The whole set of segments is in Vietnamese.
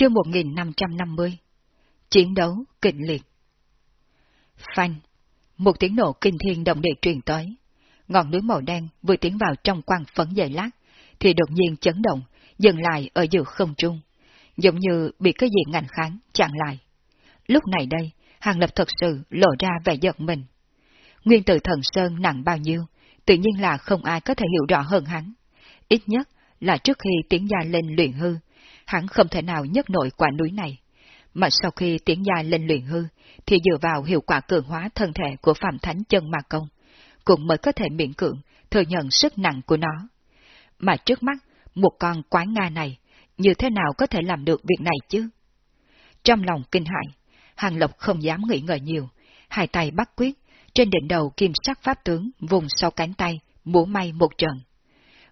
Chương 1550 Chiến đấu kịch liệt Phanh Một tiếng nổ kinh thiên động địa truyền tới. Ngọn núi màu đen vừa tiến vào trong quang phấn dày lát, thì đột nhiên chấn động, dừng lại ở giữa không trung, giống như bị cái gì ngành kháng chặn lại. Lúc này đây, Hàng Lập thật sự lộ ra vẻ giật mình. Nguyên tử thần Sơn nặng bao nhiêu, tự nhiên là không ai có thể hiểu rõ hơn hắn. Ít nhất là trước khi tiến gia lên luyện hư, hắn không thể nào nhấc nổi quả núi này. Mà sau khi tiến gia lên luyện hư, thì dựa vào hiệu quả cường hóa thân thể của Phạm Thánh chân Ma Công, cũng mới có thể miễn cưỡng thừa nhận sức nặng của nó. Mà trước mắt, một con quái Nga này, như thế nào có thể làm được việc này chứ? Trong lòng kinh hại, Hàng Lộc không dám nghĩ ngợi nhiều, hai tay bắt quyết, trên đỉnh đầu kim sắc pháp tướng vùng sau cánh tay, múa may một trận.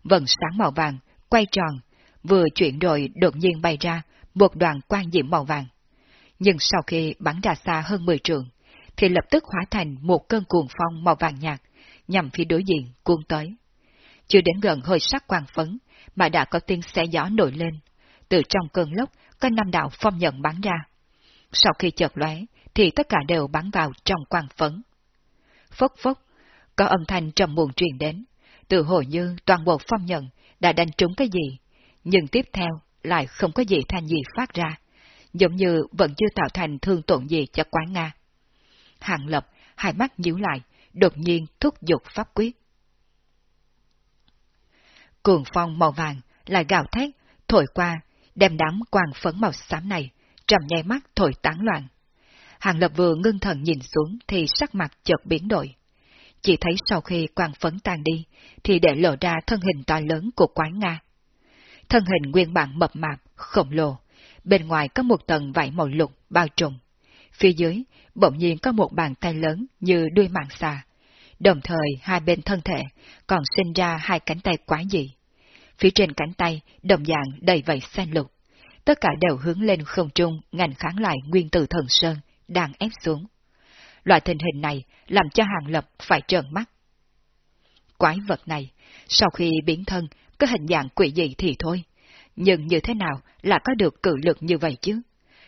Vần sáng màu vàng, quay tròn, vừa chuyển rồi đột nhiên bay ra một đoàn quang diễm màu vàng. Nhưng sau khi bắn ra xa hơn 10 trường, thì lập tức hóa thành một cơn cuồng phong màu vàng nhạt, nhằm phía đối diện cuốn tới. Chưa đến gần hơi sắc quang phấn, mà đã có tiếng xé gió nổi lên. Từ trong cơn lốc, có năm đạo phong nhận bắn ra. Sau khi chợt lóe, thì tất cả đều bắn vào trong quang phấn. Phốc phốc, có âm thanh trầm muộn truyền đến, từ hồi như toàn bộ phong nhận đã đánh trúng cái gì, nhưng tiếp theo lại không có gì thanh gì phát ra, giống như vẫn chưa tạo thành thương tổn gì cho quán Nga. Hàng Lập, hai mắt nhíu lại, đột nhiên thúc giục pháp quyết. Cuồng phong màu vàng lại gào thét, thổi qua, đem đám quang phấn màu xám này, trầm nhai mắt thổi tán loạn. Hàng Lập vừa ngưng thần nhìn xuống thì sắc mặt chợt biến đổi. Chỉ thấy sau khi quang phấn tan đi, thì để lộ ra thân hình to lớn của quán Nga. Thân hình nguyên bản mập mạp, khổng lồ, bên ngoài có một tầng vải màu lục bao trùm. Phía dưới, bỗng nhiên có một bàn tay lớn như đuôi mạng xà. Đồng thời hai bên thân thể còn sinh ra hai cánh tay quá dị. Phía trên cánh tay đồng dạng đầy vảy xanh lục. Tất cả đều hướng lên không trung ngành kháng lại nguyên tử thần sơn đang ép xuống. Loại tình hình này làm cho Hàng Lập phải trợn mắt. Quái vật này, sau khi biến thân, có hình dạng quỷ dị thì thôi, nhưng như thế nào là có được cự lực như vậy chứ?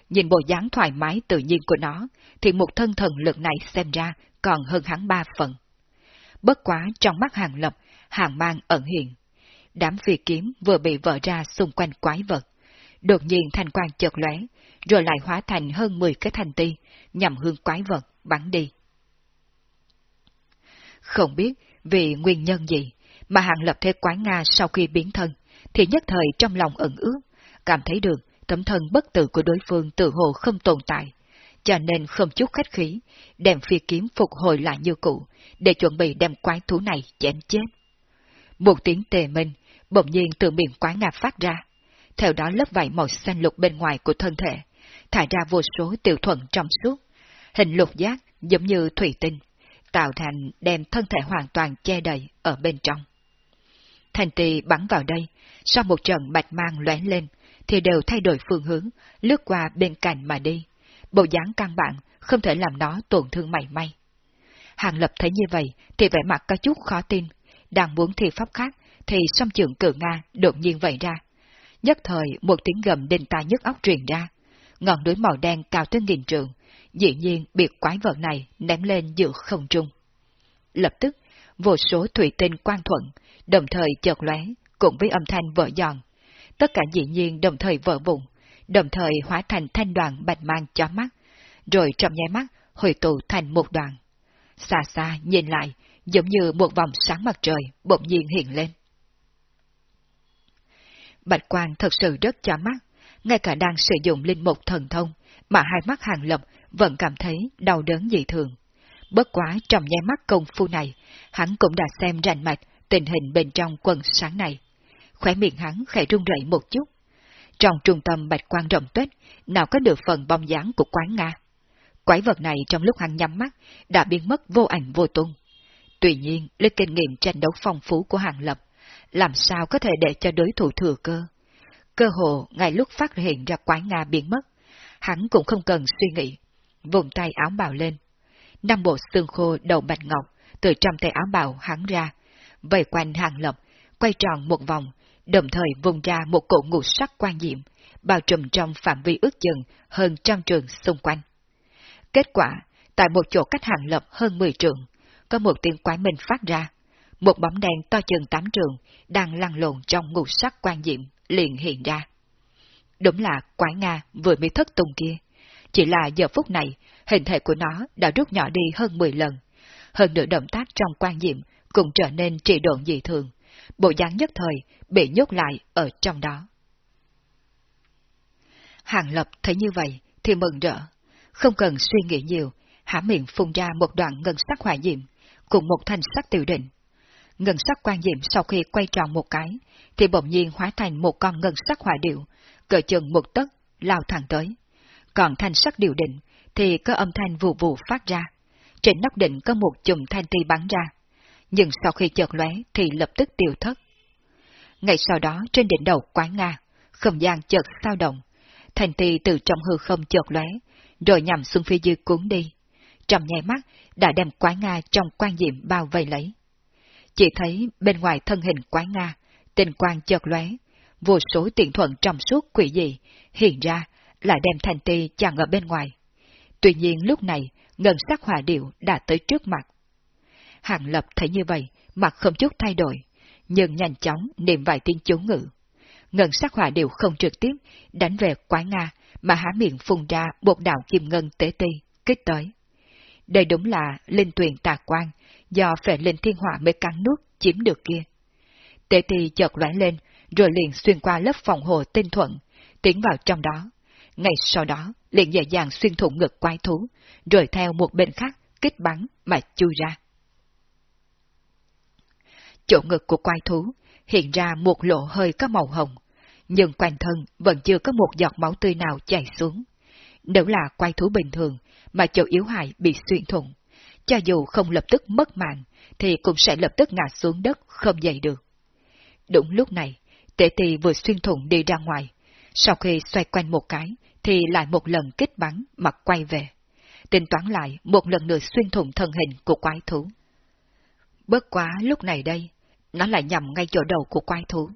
Nhìn bộ dáng thoải mái tự nhiên của nó, thì một thân thần lực này xem ra còn hơn hắn ba phần. Bất quá trong mắt hàng lập, hàng mang ẩn hiện. Đám phi kiếm vừa bị vỡ ra xung quanh quái vật. Đột nhiên thanh quang chợt lóe, rồi lại hóa thành hơn 10 cái thành ti, nhằm hướng quái vật, bắn đi. Không biết vì nguyên nhân gì, mà hàng lập thế quái Nga sau khi biến thân, thì nhất thời trong lòng ẩn ước, cảm thấy được tấm thân bất tử của đối phương tự hồ không tồn tại, cho nên không chút khách khí, đem phi kiếm phục hồi lại như cũ, để chuẩn bị đem quái thú này chém chết. Một tiếng tề minh, bỗng nhiên từ miệng quái ngạc phát ra, theo đó lớp vảy màu xanh lục bên ngoài của thân thể, thải ra vô số tiểu thuận trong suốt, hình lục giác giống như thủy tinh, tạo thành đem thân thể hoàn toàn che đầy ở bên trong. Thành tì bắn vào đây, sau một trận bạch mang lóe lên, thì đều thay đổi phương hướng, lướt qua bên cạnh mà đi. Bộ dáng căn bản, không thể làm nó tổn thương mảy may. Hàng lập thấy như vậy, thì vẻ mặt có chút khó tin. Đang muốn thi pháp khác, thì song trưởng cử Nga đột nhiên vậy ra. Nhất thời, một tiếng gầm đinh tai nhức óc truyền ra. Ngọn núi màu đen cao tới nghìn trượng, dĩ nhiên bị quái vật này ném lên giữa không trung. Lập tức, vô số thủy tinh quan thuận, đồng thời chợt lóe, cùng với âm thanh vỡ giòn. Tất cả dĩ nhiên đồng thời vỡ vụn, đồng thời hóa thành thanh đoàn bạch mang chó mắt, rồi trong nháy mắt hồi tụ thành một đoàn. Xa xa nhìn lại, giống như một vòng sáng mặt trời bỗng nhiên hiện lên. Bạch quan thật sự rất chó mắt, ngay cả đang sử dụng linh mục thần thông, mà hai mắt hàng lập vẫn cảm thấy đau đớn dị thường. Bất quá trong nháy mắt công phu này, hắn cũng đã xem rành mạch tình hình bên trong quần sáng này. Khỏe miệng hắn khẽ run rẩy một chút. Trong trung tâm bạch quan rộng tuyết, nào có được phần bong dáng của quán Nga. Quái vật này trong lúc hắn nhắm mắt, đã biến mất vô ảnh vô tung. Tuy nhiên, lấy kinh nghiệm tranh đấu phong phú của hàng lập, làm sao có thể để cho đối thủ thừa cơ. Cơ hồ, ngay lúc phát hiện ra quái Nga biến mất, hắn cũng không cần suy nghĩ. Vùng tay áo bào lên. Năm bộ xương khô đầu bạch ngọc, từ trong tay áo bào hắn ra, vây quanh hàng lập, quay tròn một vòng, đồng thời vùng ra một cổ ngũ sắc quan diệm, bao trùm trong phạm vi ước chừng hơn trăm trường xung quanh. Kết quả, tại một chỗ cách hàng lập hơn 10 trường, có một tiếng quái minh phát ra. Một bóng đèn to chừng tám trường đang lăn lộn trong ngũ sắc quan diệm liền hiện ra. Đúng là quái Nga vừa mới thất tung kia. Chỉ là giờ phút này, hình thể của nó đã rút nhỏ đi hơn 10 lần. Hơn nữa động tác trong quan diệm cũng trở nên trị độn dị thường. Bộ dáng nhất thời bị nhốt lại ở trong đó. Hàng Lập thấy như vậy thì mừng rỡ. Không cần suy nghĩ nhiều, há miệng phun ra một đoạn ngân sắc hỏa diệm, cùng một thanh sắc tiểu định. Ngân sắc quan diệm sau khi quay tròn một cái, thì bỗng nhiên hóa thành một con ngân sắc hỏa điệu, cỡ chừng một tấc, lao thẳng tới. Còn thanh sắc điều định, thì có âm thanh vù vù phát ra. Trên nóc định có một chùm thanh ti bắn ra. Nhưng sau khi chợt lóe thì lập tức tiêu thất. Ngay sau đó trên đỉnh đầu quái Nga, không gian chợt sao động. thành ti từ trong hư không chợt lóe, rồi nhằm xuống phía dưới cuốn đi. Trong nháy mắt đã đem quái Nga trong quan diệm bao vây lấy. Chỉ thấy bên ngoài thân hình quái Nga, tình quang chợt lóe, vô số tiện thuận trong suốt quỷ dị, hiện ra lại đem thành ti chặn ở bên ngoài. Tuy nhiên lúc này, ngân sắc hỏa điệu đã tới trước mặt. Hàng lập thấy như vậy, mặt không chút thay đổi, nhưng nhanh chóng niệm vài tiếng chú ngữ. Ngân sắc hỏa đều không trực tiếp đánh về quái Nga, mà há miệng phun ra một đạo kim ngân tế ti, kích tới. Đây đúng là linh tuyền tà quan, do phệ linh thiên hỏa mới cắn nuốt chiếm được kia. Tế ti chợt lóe lên, rồi liền xuyên qua lớp phòng hồ tinh thuận, tiến vào trong đó. Ngay sau đó, liền dễ dàng xuyên thủng ngực quái thú, rồi theo một bên khác kích bắn mà chui ra. Chỗ ngực của quái thú hiện ra một lỗ hơi có màu hồng, nhưng quanh thân vẫn chưa có một giọt máu tươi nào chảy xuống. Nếu là quái thú bình thường, mà chỗ yếu hại bị xuyên thủng, cho dù không lập tức mất mạng, thì cũng sẽ lập tức ngã xuống đất không dậy được. Đúng lúc này, tệ tỳ vừa xuyên thủng đi ra ngoài. Sau khi xoay quanh một cái, thì lại một lần kích bắn mà quay về. Tính toán lại một lần nữa xuyên thủng thân hình của quái thú. Bất quá lúc này đây, nó lại nhằm ngay chỗ đầu của quái thú.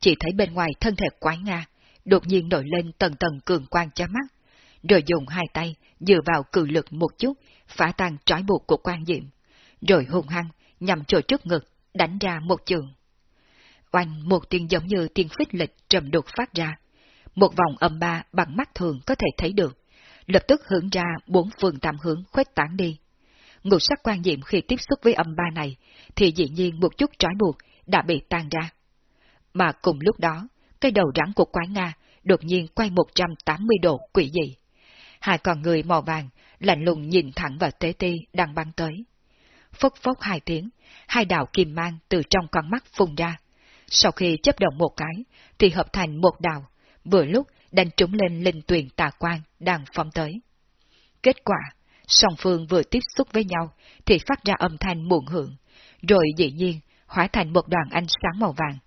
Chỉ thấy bên ngoài thân thể quái Nga, đột nhiên nổi lên tầng tầng cường quang chói mắt, rồi dùng hai tay dựa vào cử lực một chút, phá tan trói buộc của quan diệm, rồi hung hăng nhằm chỗ trước ngực, đánh ra một trường. Oanh một tiếng giống như tiếng phích lịch trầm đột phát ra. Một vòng âm ba bằng mắt thường có thể thấy được, lập tức hướng ra bốn phương tam hướng khuếch tán đi. Ngục sắc quan diệm khi tiếp xúc với âm ba này, thì dĩ nhiên một chút trói buộc đã bị tan ra. Mà cùng lúc đó, cái đầu rắn của quái Nga đột nhiên quay 180 độ quỷ dị. Hai con người màu vàng lạnh lùng nhìn thẳng vào tế ti đang băng tới. Phốc phốc hai tiếng, hai đạo kim mang từ trong con mắt phun ra, sau khi chấp động một cái, thì hợp thành một đạo, vừa lúc đánh trúng lên linh tuyền tà quan đang phóng tới. Kết quả, song phương vừa tiếp xúc với nhau thì phát ra âm thanh muộn hưởng, rồi dĩ nhiên hóa thành một đoàn ánh sáng màu vàng.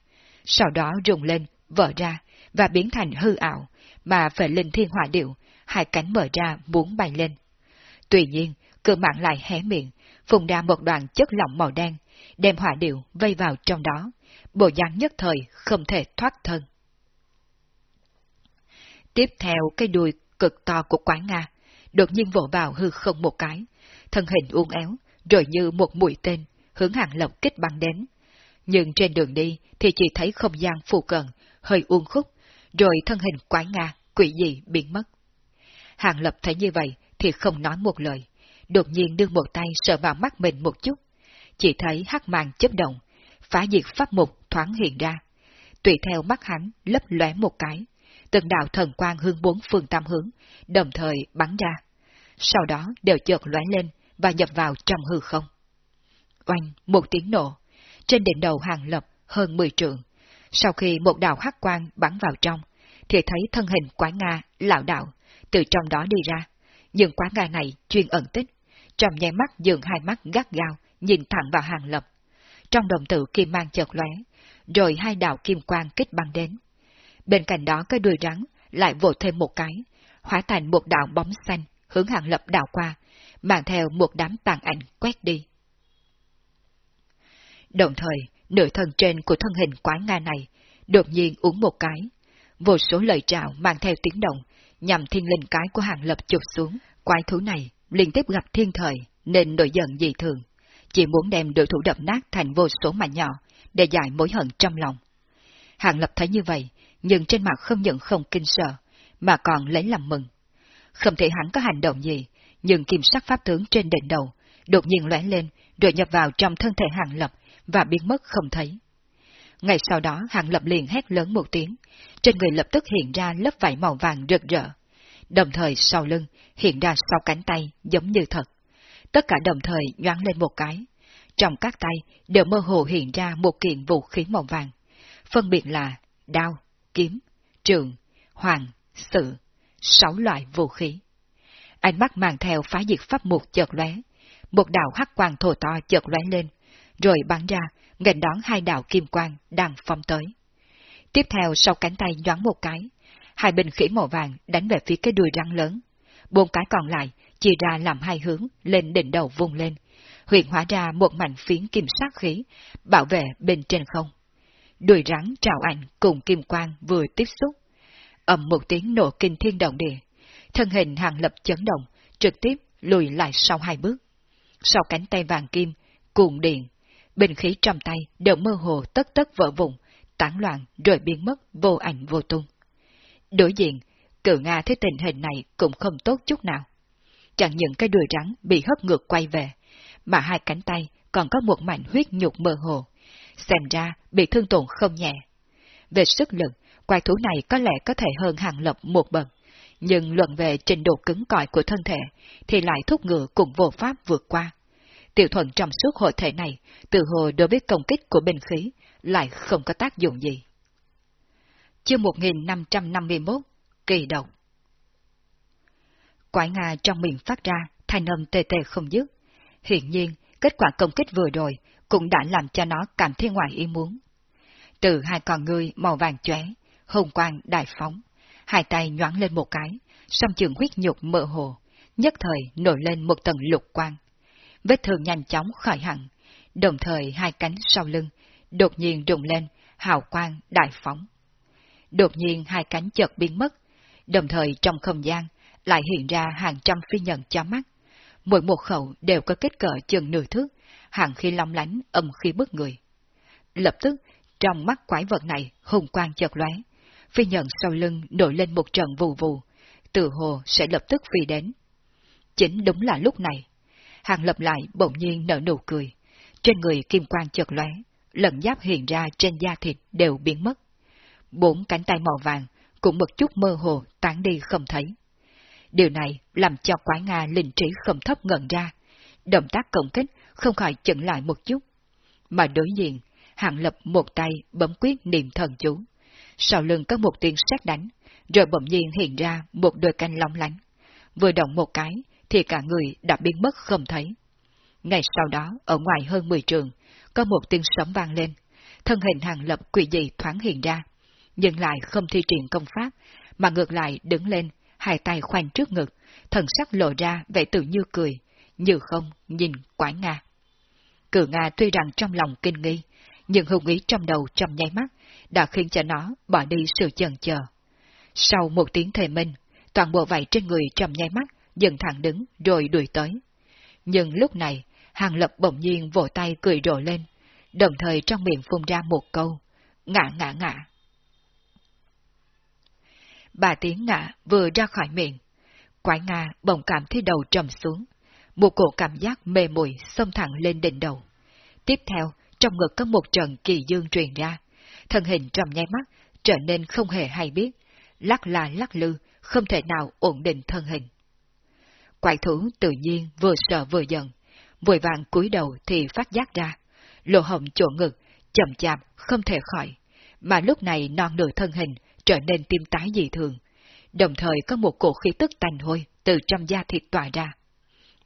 Sau đó rùng lên, vỡ ra và biến thành hư ảo, mà về linh thiên hỏa điệu, hai cánh mở ra muốn bay lên. Tuy nhiên, cơ mạng lại hé miệng, phùng ra một đoàn chất lỏng màu đen, đem hỏa điệu vây vào trong đó, bộ dáng nhất thời không thể thoát thân. Tiếp theo cái đuôi cực to của quái Nga, đột nhiên vỗ vào hư không một cái, thân hình uốn éo, rồi như một mũi tên, hướng hàng lộc kích băng đến. Nhưng trên đường đi thì chỉ thấy không gian phù cận, hơi uốn khúc, rồi thân hình quái Nga, quỷ dị biến mất. Hàng lập thấy như vậy thì không nói một lời, đột nhiên đưa một tay sờ vào mắt mình một chút, chỉ thấy hắc màn chấp động, phá diệt pháp mục thoáng hiện ra. Tùy theo mắt hắn lấp lóe một cái, từng đạo thần quang hướng bốn phương tam hướng, đồng thời bắn ra. Sau đó đều chợt lóe lên và nhập vào trong hư không. Oanh, một tiếng nổ, trên đỉnh đầu hàng lập hơn 10 trượng. Sau khi một đạo hắc quang bắn vào trong, thì thấy thân hình quái Nga lão đạo từ trong đó đi ra. Nhưng quái Nga này chuyên ẩn tích, trong nháy mắt dường hai mắt gắt gao, nhìn thẳng vào hàng lập. Trong đồng tử kim mang chợt lóe, rồi hai đạo kim quang kích băng đến. Bên cạnh đó cái đuôi rắn lại vỗ thêm một cái, hóa thành một đạo bóng xanh hướng hàng lập đảo qua, mang theo một đám tàn ảnh quét đi. Đồng thời, nửa thân trên của thân hình quái Nga này đột nhiên uống một cái. vô số lời trào mang theo tiếng động, nhằm thiên linh cái của hàng lập chụp xuống. Quái thú này liên tiếp gặp thiên thời, nên nổi giận dị thường. Chỉ muốn đem đối thủ đập nát thành vô số mảnh nhỏ, để giải mối hận trong lòng. Hàng lập thấy như vậy, nhưng trên mặt không những không kinh sợ, mà còn lấy làm mừng. Không thể hắn có hành động gì, nhưng kim sắc pháp tướng trên đỉnh đầu, đột nhiên lóe lên, rồi nhập vào trong thân thể hàng lập, và biến mất không thấy. Ngày sau đó hàng lập liền hét lớn một tiếng, trên người lập tức hiện ra lớp vải màu vàng rực rỡ. Đồng thời sau lưng hiện ra sau cánh tay giống như thật. Tất cả đồng thời nhoáng lên một cái. Trong các tay đều mơ hồ hiện ra một kiện vũ khí màu vàng. Phân biệt là đao, kiếm, trường, hoàng, sự, sáu loại vũ khí. Ánh mắt mang theo phá diệt pháp mục chợt lóe, một đạo hắc quang thổ to chợt lóe lên, rồi bắn ra, nghênh đón hai đạo kim quang đang phong tới. Tiếp theo sau cánh tay nhoáng một cái, hai bình khỉ màu vàng đánh về phía cái đuôi rắn lớn. Bốn cái còn lại chia ra làm hai hướng lên đỉnh đầu vung lên, huyện hóa ra một mảnh phiến kim sắc khí, bảo vệ bên trên không. Đuôi rắn trào ảnh cùng kim quang vừa tiếp xúc. ầm một tiếng nổ kinh thiên động địa, thân hình hàng lập chấn động, trực tiếp lùi lại sau hai bước. Sau cánh tay vàng kim, cuồng điện, bình khí trong tay đều mơ hồ tất tất vỡ vụn, tán loạn rồi biến mất vô ảnh vô tung. Đối diện, cự Nga thấy tình hình này cũng không tốt chút nào. Chẳng những cái đuôi rắn bị hất ngược quay về, mà hai cánh tay còn có một mảnh huyết nhục mơ hồ, xem ra bị thương tổn không nhẹ. Về sức lực, quái thú này có lẽ có thể hơn hàng lập một bậc, nhưng luận về trình độ cứng cỏi của thân thể thì lại thúc ngựa cùng vô pháp vượt qua. Tiểu thuận trong suốt hội thể này, từ hồi đối với công kích của binh khí, lại không có tác dụng gì. Chương 1551 Kỳ độc Quái Nga trong miệng phát ra, thanh âm tê tê không dứt. Hiện nhiên, kết quả công kích vừa rồi cũng đã làm cho nó cảm thấy ngoài ý muốn. Từ hai con ngươi màu vàng chóe, hồng quang đại phóng, hai tay nhoáng lên một cái, song trường huyết nhục mơ hồ, nhất thời nổi lên một tầng lục quang. Vết thương nhanh chóng khỏi hẳn, đồng thời hai cánh sau lưng, đột nhiên rụng lên, hào quang đại phóng. Đột nhiên hai cánh chợt biến mất, đồng thời trong không gian lại hiện ra hàng trăm phi nhận chó mắt. Mỗi một khẩu đều có kích cỡ chừng nửa thước, hàng khi long lánh âm khi bức người. Lập tức, trong mắt quái vật này hùng quang chợt lóe, phi nhận sau lưng nổi lên một trận vù vù, tự hồ sẽ lập tức phi đến. Chính đúng là lúc này, hàng lập lại bỗng nhiên nở nụ cười, trên người kim quang chợt lóe, lẫn giáp hiện ra trên da thịt đều biến mất. Bốn cánh tay màu vàng cũng một chút mơ hồ tán đi không thấy. Điều này làm cho quái Nga linh trí không thấp ngẩn ra, động tác công kích không khỏi chững lại một chút. Mà đối diện, hạng lập một tay bấm quyết niệm thần chú. Sau lưng có một tiếng sét đánh, rồi bỗng nhiên hiện ra một đôi canh long lánh. Vừa động một cái, thì cả người đã biến mất không thấy. Ngày sau đó, ở ngoài hơn 10 trường, có một tiếng sấm vang lên, thân hình hàng lập quỷ dị thoáng hiện ra, nhưng lại không thi triển công pháp, mà ngược lại đứng lên, hai tay khoanh trước ngực, thần sắc lộ ra vẻ tự như cười, như không nhìn quái Nga. Cử Nga tuy rằng trong lòng kinh nghi, nhưng hùng ý trong đầu trong nháy mắt đã khiến cho nó bỏ đi sự chần chờ. Sau một tiếng thề minh, toàn bộ vảy trên người trong nháy mắt dần thẳng đứng rồi đuổi tới. Nhưng lúc này, Hàng Lập bỗng nhiên vỗ tay cười rộ lên, đồng thời trong miệng phun ra một câu, ngã ngã ngã. Bà tiếng ngã vừa ra khỏi miệng, quái Nga bỗng cảm thấy đầu trầm xuống, một cổ cảm giác mê mùi xông thẳng lên đỉnh đầu. Tiếp theo, trong ngực có một trận kỳ dương truyền ra, thân hình trong nháy mắt trở nên không hề hay biết, lắc là lắc lư, không thể nào ổn định thân hình. Quại thú tự nhiên vừa sợ vừa giận, vội vàng cúi đầu thì phát giác ra, lộ hồng chỗ ngực, chậm chạp, không thể khỏi, mà lúc này non nửa thân hình trở nên tim tái dị thường, đồng thời có một cổ khí tức tanh hôi từ trong da thịt tỏa ra.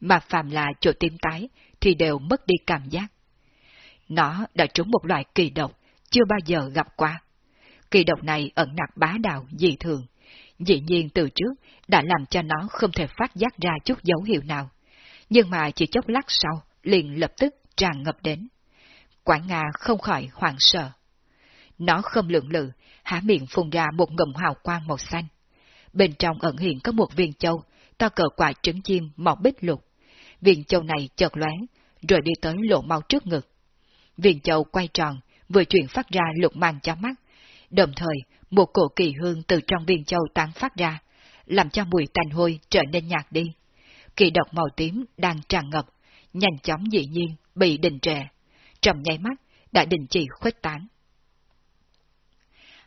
Mà phàm là chỗ tim tái thì đều mất đi cảm giác. Nó đã trúng một loại kỳ độc, chưa bao giờ gặp qua. Kỳ độc này ẩn nặc bá đạo dị thường, dĩ nhiên từ trước đã làm cho nó không thể phát giác ra chút dấu hiệu nào. Nhưng mà chỉ chốc lát sau, liền lập tức tràn ngập đến. Quảng Nga không khỏi hoảng sợ. nó không lượng lự, há miệng phun ra một ngầm hào quang màu xanh. Bên trong ẩn hiện có một viên châu, to cỡ quả trứng chim màu bích lục. Viên châu này chợt lóe, rồi đi tới lộ mau trước ngực. Viên châu quay tròn, vừa chuyển phát ra lục mang cho mắt. Đồng thời, một cổ kỳ hương từ trong viên châu tán phát ra, làm cho mùi tanh hôi trở nên nhạt đi. Kỳ độc màu tím đang tràn ngập, nhanh chóng dị nhiên bị đình trệ. trầm nháy mắt, đã đình chỉ khuếch tán.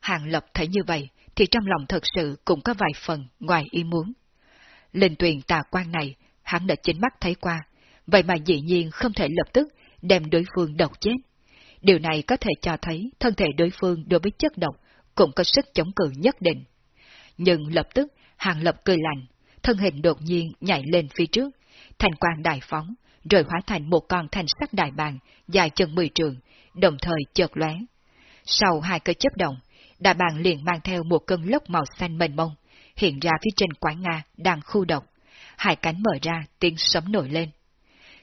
Hàng Lập thấy như vậy, thì trong lòng thật sự cũng có vài phần ngoài ý muốn. Linh tuyền tà quan này, hắn đã chính mắt thấy qua, vậy mà dĩ nhiên không thể lập tức đem đối phương độc chết. Điều này có thể cho thấy thân thể đối phương đối với chất độc cũng có sức chống cự nhất định. Nhưng lập tức, Hàng Lập cười lạnh, thân hình đột nhiên nhảy lên phía trước, thành quang đại phóng, rồi hóa thành một con thanh sắc đại bàng dài chừng mười trường, đồng thời chợt lóe. Sau hai cơ chấp động, đại bàng liền mang theo một cơn lốc màu xanh mênh mông, hiện ra phía trên quái Nga đang khu độc. Hai cánh mở ra, tiếng sấm nổi lên.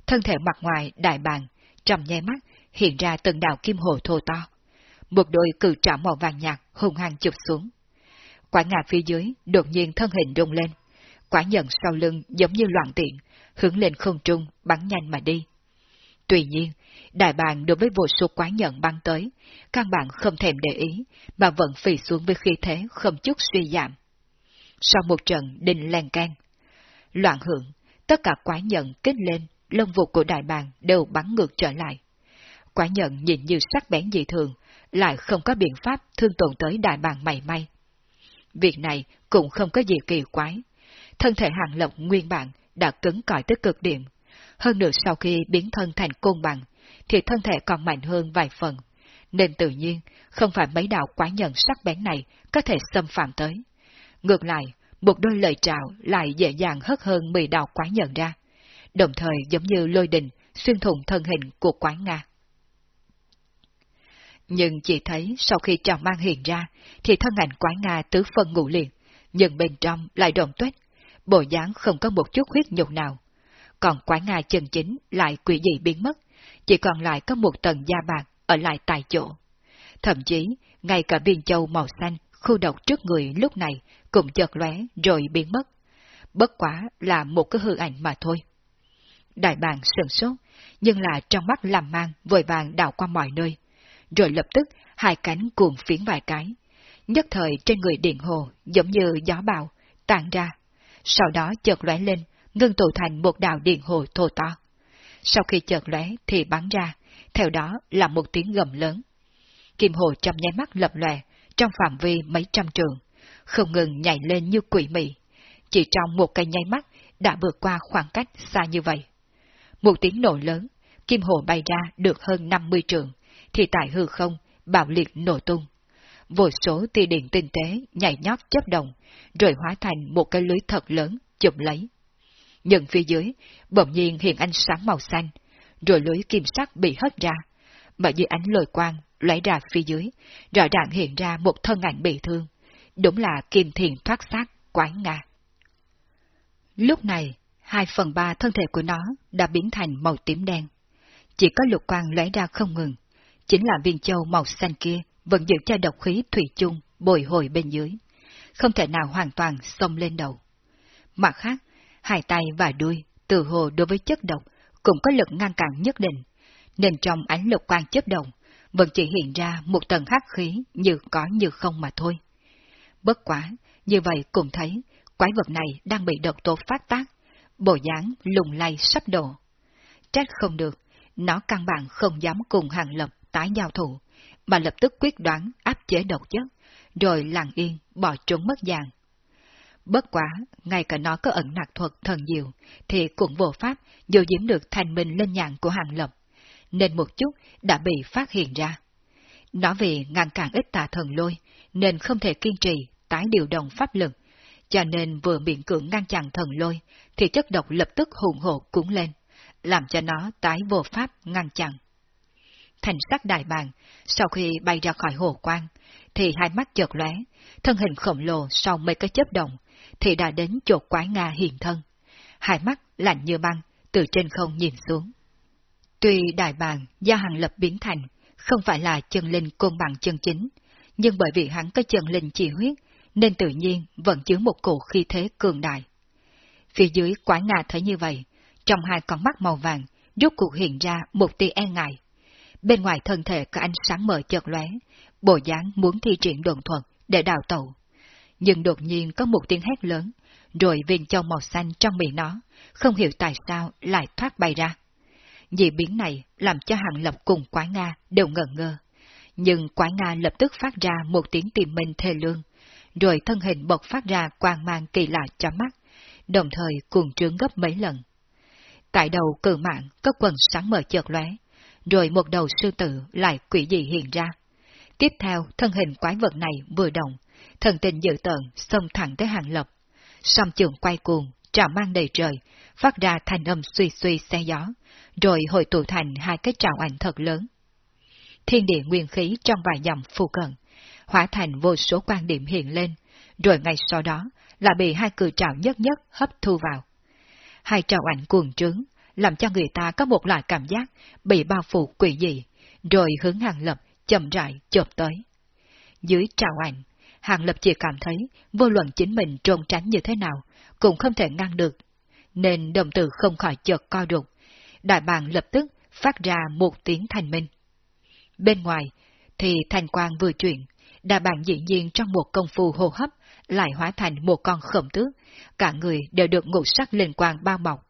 Thân thể mặt ngoài đại bàng, trầm nháy mắt, hiện ra từng đạo kim hồ thô to. Một đôi cử trảo màu vàng nhạt hung hăng chụp xuống. Quả ngà phía dưới đột nhiên thân hình rung lên. Quả nhận sau lưng giống như loạn tiện, hướng lên không trung, bắn nhanh mà đi. Tuy nhiên, đại bàng đối với vô số quái nhận băng tới, căn bản không thèm để ý, mà vẫn phì xuống với khí thế không chút suy giảm. Sau một trận đình len can, loạn hưởng, tất cả quái nhận kích lên, lông vụt của đại bàng đều bắn ngược trở lại. Quái nhận nhìn như sắc bén dị thường, lại không có biện pháp thương tổn tới đại bàng mảy may. Việc này cũng không có gì kỳ quái. Thân thể hàng lộc nguyên bản đã cứng cỏi tới cực điểm. Hơn nữa sau khi biến thân thành côn bằng, thì thân thể còn mạnh hơn vài phần. Nên tự nhiên, không phải mấy đạo quái nhận sắc bén này có thể xâm phạm tới. Ngược lại, một đôi lời chào lại dễ dàng hất hơn 10 đạo quái nhận ra. Đồng thời giống như lôi đình, xuyên thủng thân hình của quái Nga. Nhưng chỉ thấy sau khi trào mang hiện ra, thì thân ảnh quái Nga tứ phân ngủ liền, nhưng bên trong lại động tuyết, bộ dáng không có một chút huyết nhục nào. Còn quái Nga chân chính lại quỷ dị biến mất, chỉ còn lại có một tầng da bạc ở lại tại chỗ. Thậm chí, ngay cả viên châu màu xanh khu độc trước người lúc này cũng chợt lóe rồi biến mất. Bất quá là một cái hư ảnh mà thôi. Đại bàng sừng sốt, nhưng là trong mắt làm mang vội vàng đảo qua mọi nơi. Rồi lập tức hai cánh cuồng phiến vài cái. Nhất thời trên người điện hồ giống như gió bào, tàn ra. Sau đó chợt lóe lên, ngưng tụ thành một đạo điện hồ thô to. Sau khi chợt lóe thì bắn ra, theo đó là một tiếng gầm lớn. Kim hồ trong nháy mắt lập lòe, trong phạm vi mấy trăm trường, không ngừng nhảy lên như quỷ mị. Chỉ trong một cây nháy mắt đã vượt qua khoảng cách xa như vậy. Một tiếng nổ lớn, kim hồ bay ra được hơn 50 trường, thì tại hư không, bạo liệt nổ tung. Vô số tia điện tinh tế nhảy nhót chấp động, rồi hóa thành một cái lưới thật lớn, chụp lấy. Nhưng phía dưới, bỗng nhiên hiện ánh sáng màu xanh, rồi lưới kim sắc bị hất ra, mà dưới ánh lồi quang lấy ra phía dưới, rõ ràng hiện ra một thân ảnh bị thương. Đúng là kim thiền thoát xác, quái nga. Lúc này, hai phần ba thân thể của nó đã biến thành màu tím đen. Chỉ có lục quang lóe ra không ngừng, chính là viên châu màu xanh kia vẫn giữ cho độc khí thủy chung bồi hồi bên dưới, không thể nào hoàn toàn xông lên đầu. Mặt khác, hai tay và đuôi, từ hồ đối với chất độc, cũng có lực ngăn cản nhất định, nên trong ánh lục quang chất động, vẫn chỉ hiện ra một tầng hắc khí như có như không mà thôi. Bất quá, như vậy cũng thấy, quái vật này đang bị độc tố phát tác, bộ dáng lùng lay sắp đổ. Trách không được, nó căn bản không dám cùng hàng lập tái giao thủ, mà lập tức quyết đoán áp chế độc chất, rồi lặng yên bỏ trốn mất dạng. Bất quá, ngay cả nó có ẩn nạc thuật thần diệu, thì cũng vô pháp dù diễm được thành minh lên nhạn của hàng lập, nên một chút đã bị phát hiện ra. Nó vì ngăn cản ít tà thần lôi, nên không thể kiên trì tái điều động pháp lực, cho nên vừa miễn cưỡng ngăn chặn thần lôi, thì chất độc lập tức hùng hộ cuốn lên, làm cho nó tái vô pháp ngăn chặn. Thành sắc đại bàng, sau khi bay ra khỏi hồ quang, thì hai mắt chợt lóe, thân hình khổng lồ sau mấy cái chớp động, thì đã đến chỗ quái Nga hiện thân. Hai mắt lạnh như băng, từ trên không nhìn xuống. Tuy đại bàng do hàng lập biến thành, không phải là chân linh côn bằng chân chính, nhưng bởi vì hắn có chân linh chỉ huyết, nên tự nhiên vẫn chứa một cổ khí thế cường đại. Phía dưới quái ngà thấy như vậy, trong hai con mắt màu vàng, rút cuộc hiện ra một tia e ngại. Bên ngoài thân thể có ánh sáng mờ chợt lóe, bộ dáng muốn thi triển đồn thuật để đào tẩu. Nhưng đột nhiên có một tiếng hét lớn, rồi viên châu màu xanh trong miệng nó, không hiểu tại sao lại thoát bay ra. Dị biến này làm cho Hàng Lập cùng Quái Nga đều ngẩn ngơ. Nhưng Quái Nga lập tức phát ra một tiếng tìm mình thê lương, rồi thân hình bộc phát ra quang mang kỳ lạ cho mắt, đồng thời cuồng trướng gấp mấy lần. Tại đầu cử mạng có quần sáng mở chợt lóe, rồi một đầu sư tử lại quỷ dị hiện ra. Tiếp theo, thân hình quái vật này vừa động, thần tình dự tợn xông thẳng tới hàng lập. Song trường quay cuồng, trào mang đầy trời, phát ra thanh âm suy suy xe gió, rồi hội tụ thành hai cái trào ảnh thật lớn. Thiên địa nguyên khí trong vài dòng phù cận, hóa thành vô số quan điểm hiện lên, rồi ngay sau đó là bị hai cử trảo nhất nhất hấp thu vào. Hai trào ảnh cuồng trướng, làm cho người ta có một loại cảm giác bị bao phủ quỷ dị, rồi hướng hàng lập chậm rãi chộp tới. Dưới trào ảnh, hàng lập chỉ cảm thấy vô luận chính mình trốn tránh như thế nào, cũng không thể ngăn được, nên đồng tử không khỏi chợt co rụt. Đại bàng lập tức phát ra một tiếng thành minh. Bên ngoài, thì thành quang vừa chuyển, đà bàng dĩ nhiên trong một công phu hô hấp lại hóa thành một con khổng tước, cả người đều được ngũ sắc linh quang bao bọc.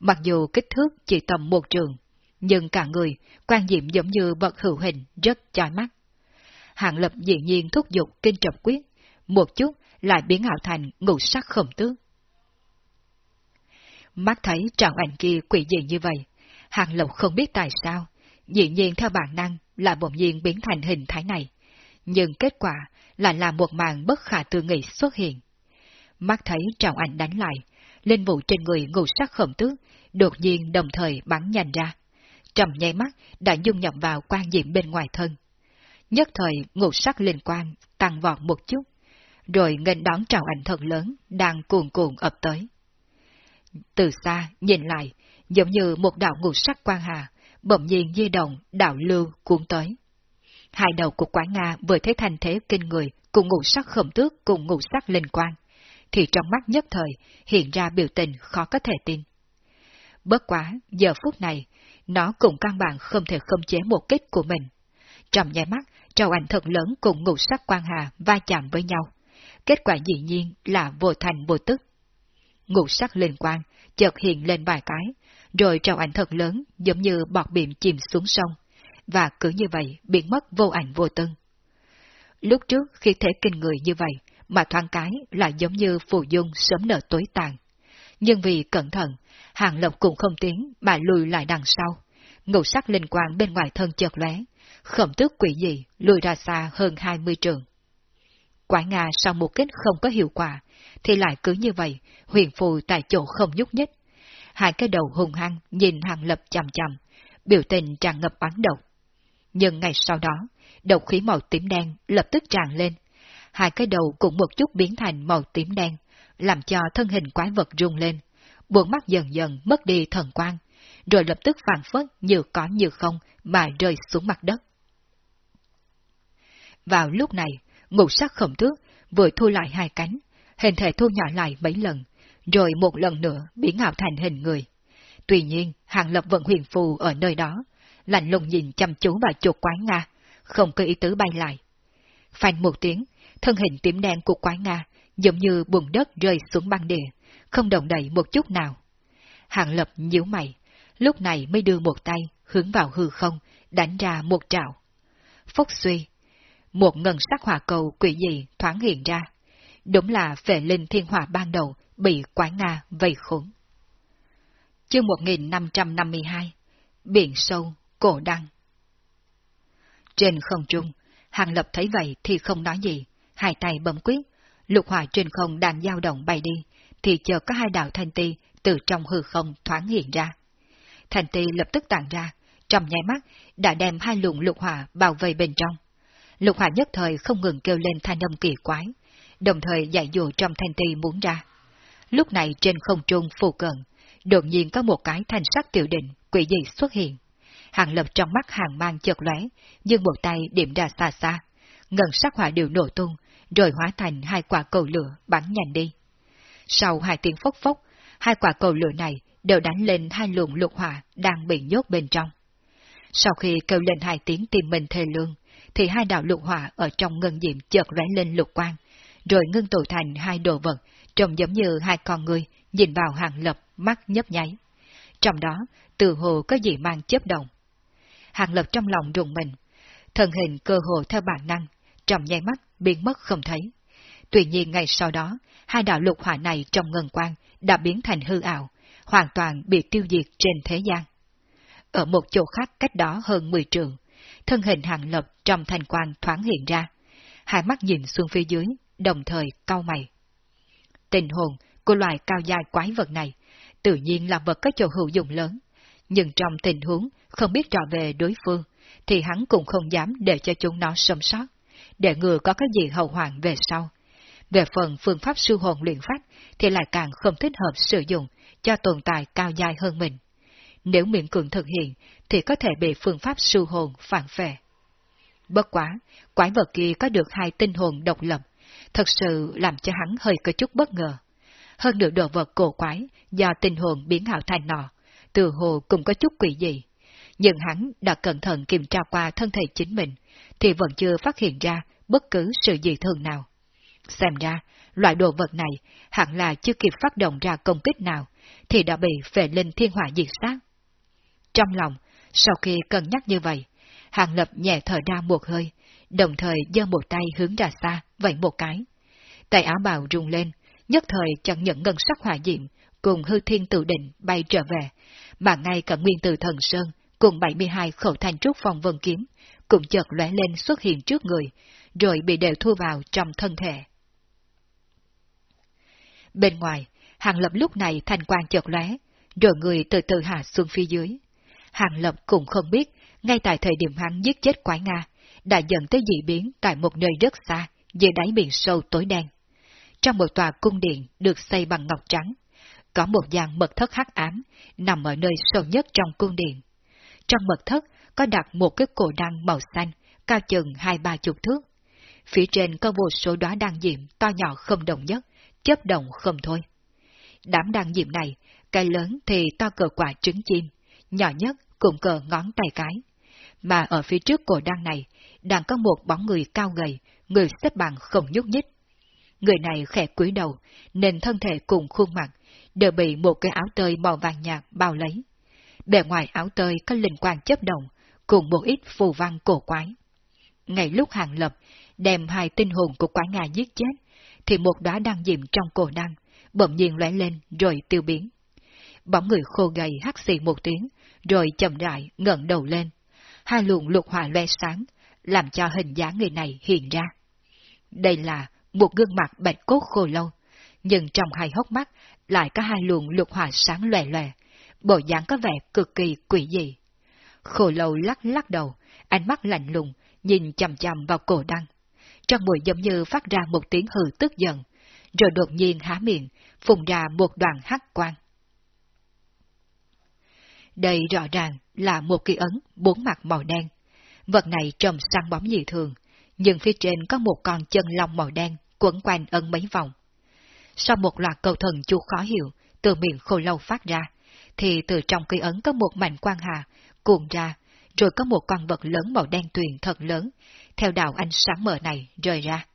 Mặc dù kích thước chỉ tầm một trường, nhưng cả người quan diệm giống như vật hữu hình rất chói mắt. Hạng lập dĩ nhiên thúc giục kinh trọc quyết, một chút lại biến ảo thành ngũ sắc khổng tước. Mắt thấy trạng ảnh kia quỷ dị như vậy, Hàng Lộc không biết tại sao, dĩ nhiên theo bản năng là bỗng nhiên biến thành hình thái này. Nhưng kết quả lại là một màn bất khả tư nghị xuất hiện. Mắt thấy trọng ảnh đánh lại, linh vụ trên người ngũ sắc khổng tước, đột nhiên đồng thời bắn nhanh ra. Trầm nháy mắt đã dung nhập vào quan diệm bên ngoài thân. Nhất thời ngũ sắc linh quan tăng vọt một chút, rồi nghênh đón trọng ảnh thật lớn đang cuồn cuộn ập tới. Từ xa, nhìn lại, giống như một đạo ngũ sắc quan hà, bỗng nhiên di động, đạo lưu cuốn tới. Hai đầu của quái Nga vừa thấy thành thế kinh người, cùng ngũ sắc khổng tước cùng ngũ sắc linh quan, thì trong mắt nhất thời hiện ra biểu tình khó có thể tin. Bất quá, giờ phút này, nó cùng căn bản không thể khống chế một kích của mình. Trong nháy mắt, trào ảnh thật lớn cùng ngũ sắc quan hà va chạm với nhau. Kết quả dĩ nhiên là vô thành vô tức. Ngũ sắc linh quan chợt hiện lên vài cái, rồi trào ảnh thật lớn giống như bọt biển chìm xuống sông, và cứ như vậy biến mất vô ảnh vô tân. Lúc trước khi thế kinh người như vậy, mà thoáng cái lại giống như phù dung sớm nở tối tàn. Nhưng vì cẩn thận, hàng lộc cũng không tiến mà lùi lại đằng sau. Ngũ sắc linh quang bên ngoài thân chợt lóe, khẩm tước quỷ dị lùi ra xa hơn 20 trường. Quả Nga sau một kích không có hiệu quả, thì lại cứ như vậy, huyền phù tại chỗ không nhúc nhích. Hai cái đầu hùng hăng nhìn hàng lập chằm chằm, biểu tình tràn ngập oán độc. Nhưng ngày sau đó, độc khí màu tím đen lập tức tràn lên. Hai cái đầu cũng một chút biến thành màu tím đen, làm cho thân hình quái vật rung lên, buồn mắt dần dần mất đi thần quang, rồi lập tức phản phất như có như không mà rơi xuống mặt đất. Vào lúc này, ngũ sắc khổng thước vừa thu lại hai cánh, hình thể thu nhỏ lại mấy lần, rồi một lần nữa biến ảo thành hình người. Tuy nhiên, Hàng Lập vẫn huyền phù ở nơi đó, lạnh lùng nhìn chăm chú vào chuột quái Nga, không có ý tứ bay lại. Phanh một tiếng, thân hình tím đen của quái Nga giống như bùn đất rơi xuống băng địa, không động đậy một chút nào. Hàng Lập nhíu mày, lúc này mới đưa một tay hướng vào hư không, đánh ra một trạo. Phúc suy, một ngân sắc hỏa cầu quỷ dị thoáng hiện ra. Đúng là phệ linh thiên hỏa ban đầu bị quái Nga vây khốn. Chương 1552 Biển sâu, cổ đăng Trên không trung, Hàng Lập thấy vậy thì không nói gì, hai tay bấm quyết, lục hỏa trên không đang dao động bay đi, thì chờ có hai đạo thanh ti từ trong hư không thoáng hiện ra. Thanh ti lập tức tản ra, trong nháy mắt đã đem hai luồng lục hỏa bao vây bên trong. Lục hỏa nhất thời không ngừng kêu lên thanh âm kỳ quái, đồng thời dạy dụ trong thanh ti muốn ra. Lúc này trên không trung phù cận, đột nhiên có một cái thanh sắc tiểu định quỷ dị xuất hiện. Hàng lập trong mắt hàng mang chợt lóe, nhưng một tay điểm ra xa xa, ngân sắc hỏa đều nổ tung, rồi hóa thành hai quả cầu lửa bắn nhanh đi. Sau hai tiếng phốc phốc, hai quả cầu lửa này đều đánh lên hai luồng lục hỏa đang bị nhốt bên trong. Sau khi kêu lên hai tiếng tìm mình thề lương, thì hai đạo lục hỏa ở trong ngân diệm chợt lóe lên lục quang, rồi ngưng tụ thành hai đồ vật, trông giống như hai con người nhìn vào hàng lập mắt nhấp nháy. Trong đó, từ hồ có gì mang chớp động. Hàng lập trong lòng rùng mình, thân hình cơ hồ theo bản năng, trong nháy mắt biến mất không thấy. Tuy nhiên ngay sau đó, hai đạo lục hỏa này trong ngân quang đã biến thành hư ảo, hoàn toàn bị tiêu diệt trên thế gian. Ở một chỗ khác cách đó hơn 10 trường, thân hình hàng lập trong thành quan thoáng hiện ra. Hai mắt nhìn xuống phía dưới, đồng thời cau mày. Tình hồn của loài cao dài quái vật này, tự nhiên là vật có chỗ hữu dụng lớn. Nhưng trong tình huống không biết trò về đối phương, thì hắn cũng không dám để cho chúng nó sống sót, để ngừa có cái gì hậu hoạn về sau. Về phần phương pháp sư hồn luyện phát thì lại càng không thích hợp sử dụng cho tồn tại cao dài hơn mình. Nếu miễn cường thực hiện thì có thể bị phương pháp sư hồn phản phệ. Bất quá, quái vật kia có được hai tinh hồn độc lập, thật sự làm cho hắn hơi có chút bất ngờ. Hơn nữa đồ vật cổ quái do tinh hồn biến hảo thành nọ, từ hồ cũng có chút quỷ dị. Nhưng hắn đã cẩn thận kiểm tra qua thân thể chính mình, thì vẫn chưa phát hiện ra bất cứ sự gì thường nào. Xem ra, loại đồ vật này hẳn là chưa kịp phát động ra công kích nào, thì đã bị phệ linh thiên hỏa diệt sát. Trong lòng, sau khi cân nhắc như vậy, Hàng Lập nhẹ thở ra một hơi, đồng thời giơ một tay hướng ra xa, vẫy một cái. Tay áo bào rung lên, nhất thời chẳng những ngân sắc hỏa diệm, cùng hư thiên tự định bay trở về, mà ngay cả nguyên tử thần sơn, cùng 72 khẩu thanh trúc phong vân kiếm, cũng chợt lóe lên xuất hiện trước người, rồi bị đều thu vào trong thân thể. Bên ngoài, Hàng Lập lúc này thành quang chợt lóe, rồi người từ từ hạ xuống phía dưới. Hàng Lập cũng không biết, ngay tại thời điểm hắn giết chết quái Nga, đã dẫn tới dị biến tại một nơi rất xa, dưới đáy biển sâu tối đen. Trong một tòa cung điện được xây bằng ngọc trắng, có một dàn mật thất hắc ám, nằm ở nơi sâu nhất trong cung điện. Trong mật thất có đặt một cái cổ đăng màu xanh, cao chừng hai ba chục thước. Phía trên có vô số đóa đăng diệm to nhỏ không đồng nhất, chấp động không thôi. Đám đăng diệm này, cái lớn thì to cỡ quả trứng chim, nhỏ nhất cũng cỡ ngón tay cái. Mà ở phía trước cổ đăng này, đang có một bóng người cao gầy, người xếp bằng không nhúc nhích. Người này khẽ cúi đầu, nên thân thể cùng khuôn mặt đều bị một cái áo tơi màu vàng nhạt bao lấy. Bề ngoài áo tơi có linh quang chấp động, cùng một ít phù văn cổ quái. Ngay lúc hàng lập đem hai tinh hồn của quái ngà giết chết, thì một đóa đang diệm trong cổ đăng, bỗng nhiên lóe lên rồi tiêu biến. Bóng người khô gầy hắt xì một tiếng, rồi chậm rãi ngẩng đầu lên. Hai luồng lục hỏa loe sáng, làm cho hình dáng người này hiện ra. Đây là một gương mặt bạch cốt khô lâu, nhưng trong hai hốc mắt lại có hai luồng lục hỏa sáng lòe lòe, bộ dáng có vẻ cực kỳ quỷ dị. Khổ lâu lắc lắc đầu, ánh mắt lạnh lùng, nhìn chầm chầm vào cổ đăng. Trong mũi giống như phát ra một tiếng hừ tức giận, rồi đột nhiên há miệng, phùng ra một đoàn hắc quang. Đây rõ ràng là một kỳ ấn bốn mặt màu đen. Vật này trông sang bóng dị thường, nhưng phía trên có một con chân long màu đen quấn quanh ấn mấy vòng. Sau một loạt câu thần chú khó hiểu, từ miệng khô lâu phát ra, thì từ trong cây ấn có một mảnh quang hà cuộn ra, rồi có một con vật lớn màu đen tuyền thật lớn, theo đạo ánh sáng mờ này rơi ra.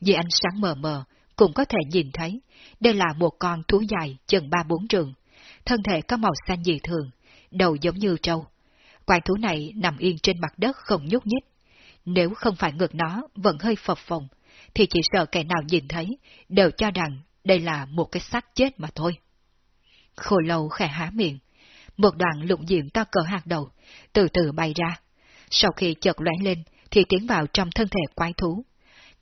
Vì ánh sáng mờ mờ, cũng có thể nhìn thấy, đây là một con thú dài chừng ba bốn trường, thân thể có màu xanh dị thường, đầu giống như trâu. Quái thú này nằm yên trên mặt đất không nhúc nhích. Nếu không phải ngược nó vẫn hơi phập phồng, thì chỉ sợ kẻ nào nhìn thấy đều cho rằng đây là một cái xác chết mà thôi. Khổ lâu khẽ há miệng, một đoạn lục diện to cỡ hạt đầu, từ từ bay ra. Sau khi chợt lóe lên, thì tiến vào trong thân thể quái thú.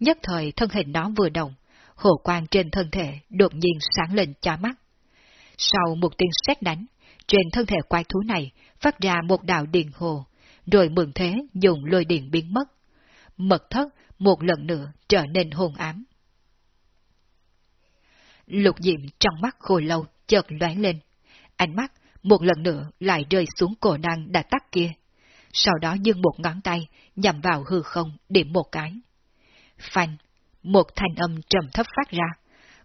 Nhất thời thân hình nó vừa động, hồ quang trên thân thể đột nhiên sáng lên chói mắt. Sau một tiếng sét đánh, trên thân thể quái thú này phát ra một đạo điện hồ, rồi mượn thế dùng lôi điện biến mất. Mật thất một lần nữa trở nên hồn ám. Lục diệm trong mắt khôi lâu chợt lóe lên, ánh mắt một lần nữa lại rơi xuống cổ đăng đã tắt kia. Sau đó dương một ngón tay nhằm vào hư không điểm một cái. Phanh, một thanh âm trầm thấp phát ra.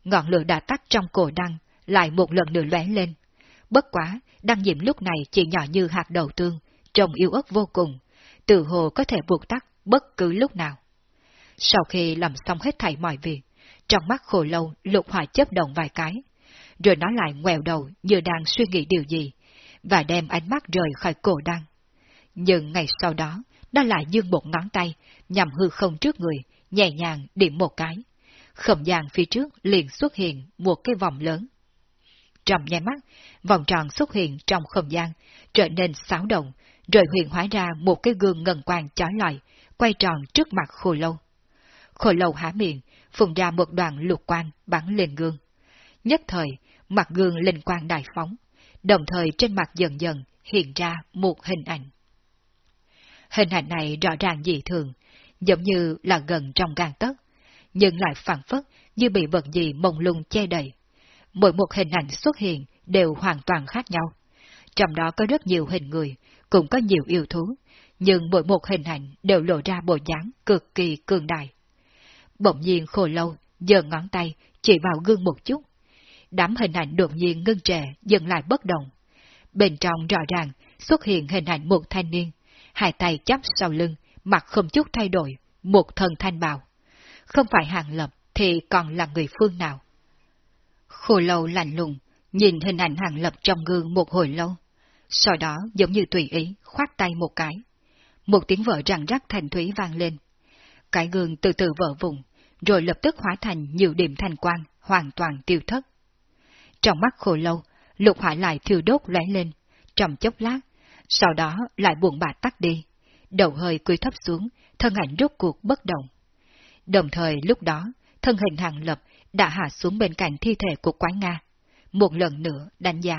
Ngọn lửa đã tắt trong cổ đăng, lại một lần nữa lóe lên. Bất quá, đăng diệm lúc này chỉ nhỏ như hạt đầu tương, trông yêu ớt vô cùng, tự hồ có thể buộc tắt bất cứ lúc nào. Sau khi làm xong hết thảy mọi việc, trong mắt khổ lâu lục hỏa chấp động vài cái, rồi nó lại ngoèo đầu như đang suy nghĩ điều gì, và đem ánh mắt rời khỏi cổ đăng. Nhưng ngày sau đó, nó lại dương một ngón tay, nhằm hư không trước người, nhẹ nhàng điểm một cái. Không gian phía trước liền xuất hiện một cái vòng lớn. Trong nháy mắt, vòng tròn xuất hiện trong không gian, trở nên xáo động, rồi huyền hóa ra một cái gương ngân quang chói lọi, quay tròn trước mặt khô lâu khôi lầu há miệng, phùng ra một đoàn lục quang bắn lên gương. Nhất thời, mặt gương linh quang đại phóng, đồng thời trên mặt dần dần hiện ra một hình ảnh. Hình ảnh này rõ ràng dị thường, giống như là gần trong gan tấc, nhưng lại phản phất như bị vật gì mông lung che đầy. Mỗi một hình ảnh xuất hiện đều hoàn toàn khác nhau. Trong đó có rất nhiều hình người, cũng có nhiều yêu thú, nhưng mỗi một hình ảnh đều lộ ra bộ dáng cực kỳ cường đại. Bỗng nhiên khổ lâu, giơ ngón tay, chỉ vào gương một chút. Đám hình ảnh đột nhiên ngưng trệ, dừng lại bất động. Bên trong rõ ràng xuất hiện hình ảnh một thanh niên, hai tay chắp sau lưng, mặt không chút thay đổi, một thần thanh bào. Không phải hàng lập thì còn là người phương nào. Khổ lâu lạnh lùng, nhìn hình ảnh hàng lập trong gương một hồi lâu. Sau đó giống như tùy ý, khoát tay một cái. Một tiếng vỡ răng rắc thành thúy vang lên. Cái gương từ từ vỡ vùng, rồi lập tức hóa thành nhiều điểm thanh quang, hoàn toàn tiêu thất. Trong mắt khổ lâu, lục hỏa lại thiêu đốt lóe lên, trong chốc lát, sau đó lại buồn bã tắt đi. Đầu hơi quy thấp xuống, thân ảnh rốt cuộc bất động. Đồng thời lúc đó, thân hình hàng lập đã hạ xuống bên cạnh thi thể của quái Nga. Một lần nữa đánh giá.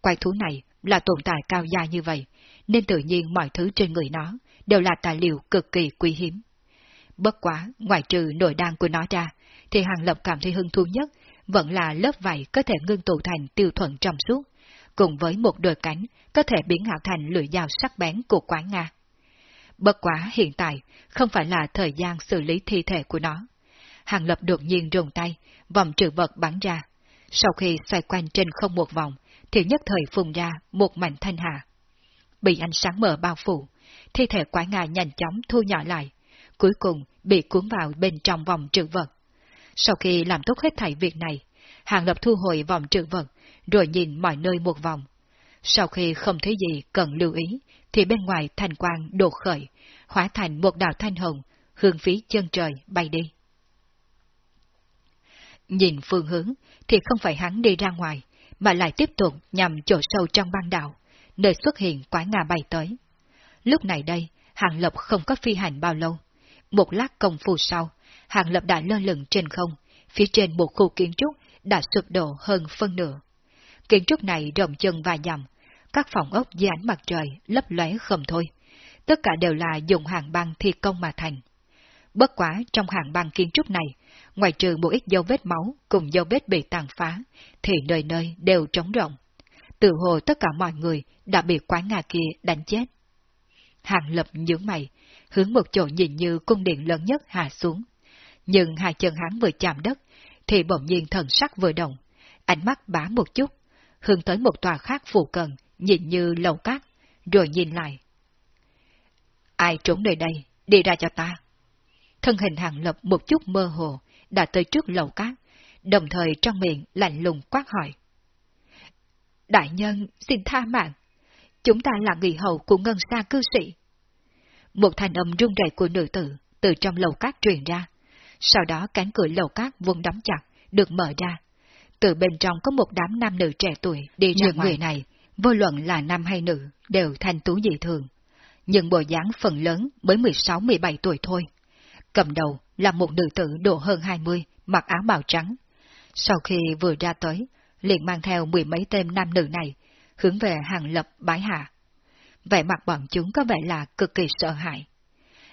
Quái thú này là tồn tại cao gia như vậy, nên tự nhiên mọi thứ trên người nó đều là tài liệu cực kỳ quý hiếm. Bất quá, ngoài trừ nội đan của nó ra, thì Hàng Lập cảm thấy hứng thú nhất vẫn là lớp vảy có thể ngưng tụ thành tiêu thuận trong suốt, cùng với một đôi cánh có thể biến hạo thành lưỡi dao sắc bén của quái Nga. Bất quá hiện tại không phải là thời gian xử lý thi thể của nó. Hàng Lập đột nhiên rùng tay, vòng trừ vật bắn ra. Sau khi xoay quanh trên không một vòng, thì nhất thời phun ra một mảnh thanh hạ. Bị ánh sáng mờ bao phủ, thi thể quái Nga nhanh chóng thu nhỏ lại, cuối cùng bị cuốn vào bên trong vòng trữ vật. Sau khi làm tốt hết thảy việc này, Hàng Lập thu hồi vòng trữ vật, rồi nhìn mọi nơi một vòng. Sau khi không thấy gì cần lưu ý, thì bên ngoài thành quang đột khởi, hóa thành một đạo thanh hồng, hương phí chân trời bay đi. Nhìn phương hướng, thì không phải hắn đi ra ngoài, mà lại tiếp tục nhằm chỗ sâu trong băng đạo, nơi xuất hiện quái ngà bay tới. Lúc này đây, Hàng Lập không có phi hành bao lâu. Một lát công phu sau, Hàng Lập đã lơ lửng trên không, phía trên một khu kiến trúc đã sụp đổ hơn phân nửa. Kiến trúc này rộng chân và dặm, các phòng ốc dưới ánh mặt trời lấp lóe không thôi. Tất cả đều là dùng hàng băng thi công mà thành. Bất quá trong hàng băng kiến trúc này, ngoài trừ một ít dấu vết máu cùng dấu vết bị tàn phá, thì nơi nơi đều trống rộng. Tự hồ tất cả mọi người đã bị quái ngà kia đánh chết. Hàng lập nhướng mày, hướng một chỗ nhìn như cung điện lớn nhất hạ xuống. Nhưng hai chân hắn vừa chạm đất, thì bỗng nhiên thần sắc vừa động, ánh mắt bá một chút, hướng tới một tòa khác phù cận, nhìn như lầu cát, rồi nhìn lại. Ai trốn nơi đây, đi ra cho ta. Thân hình hàng lập một chút mơ hồ, đã tới trước lầu cát, đồng thời trong miệng lạnh lùng quát hỏi. Đại nhân, xin tha mạng. Chúng ta là người hầu của ngân xa cư sĩ. Một thanh âm rung rẩy của nữ tử từ trong lầu cát truyền ra. Sau đó cánh cửa lầu cát vung đóng chặt, được mở ra. Từ bên trong có một đám nam nữ trẻ tuổi đi ra Những ngoài. người này, vô luận là nam hay nữ, đều thanh tú dị thường. Nhưng bộ dáng phần lớn mới 16-17 tuổi thôi. Cầm đầu là một nữ tử độ hơn 20, mặc áo bào trắng. Sau khi vừa ra tới, liền mang theo mười mấy tên nam nữ này, hướng về hàng lập bái hạ. Vẻ mặt bọn chúng có vẻ là cực kỳ sợ hãi.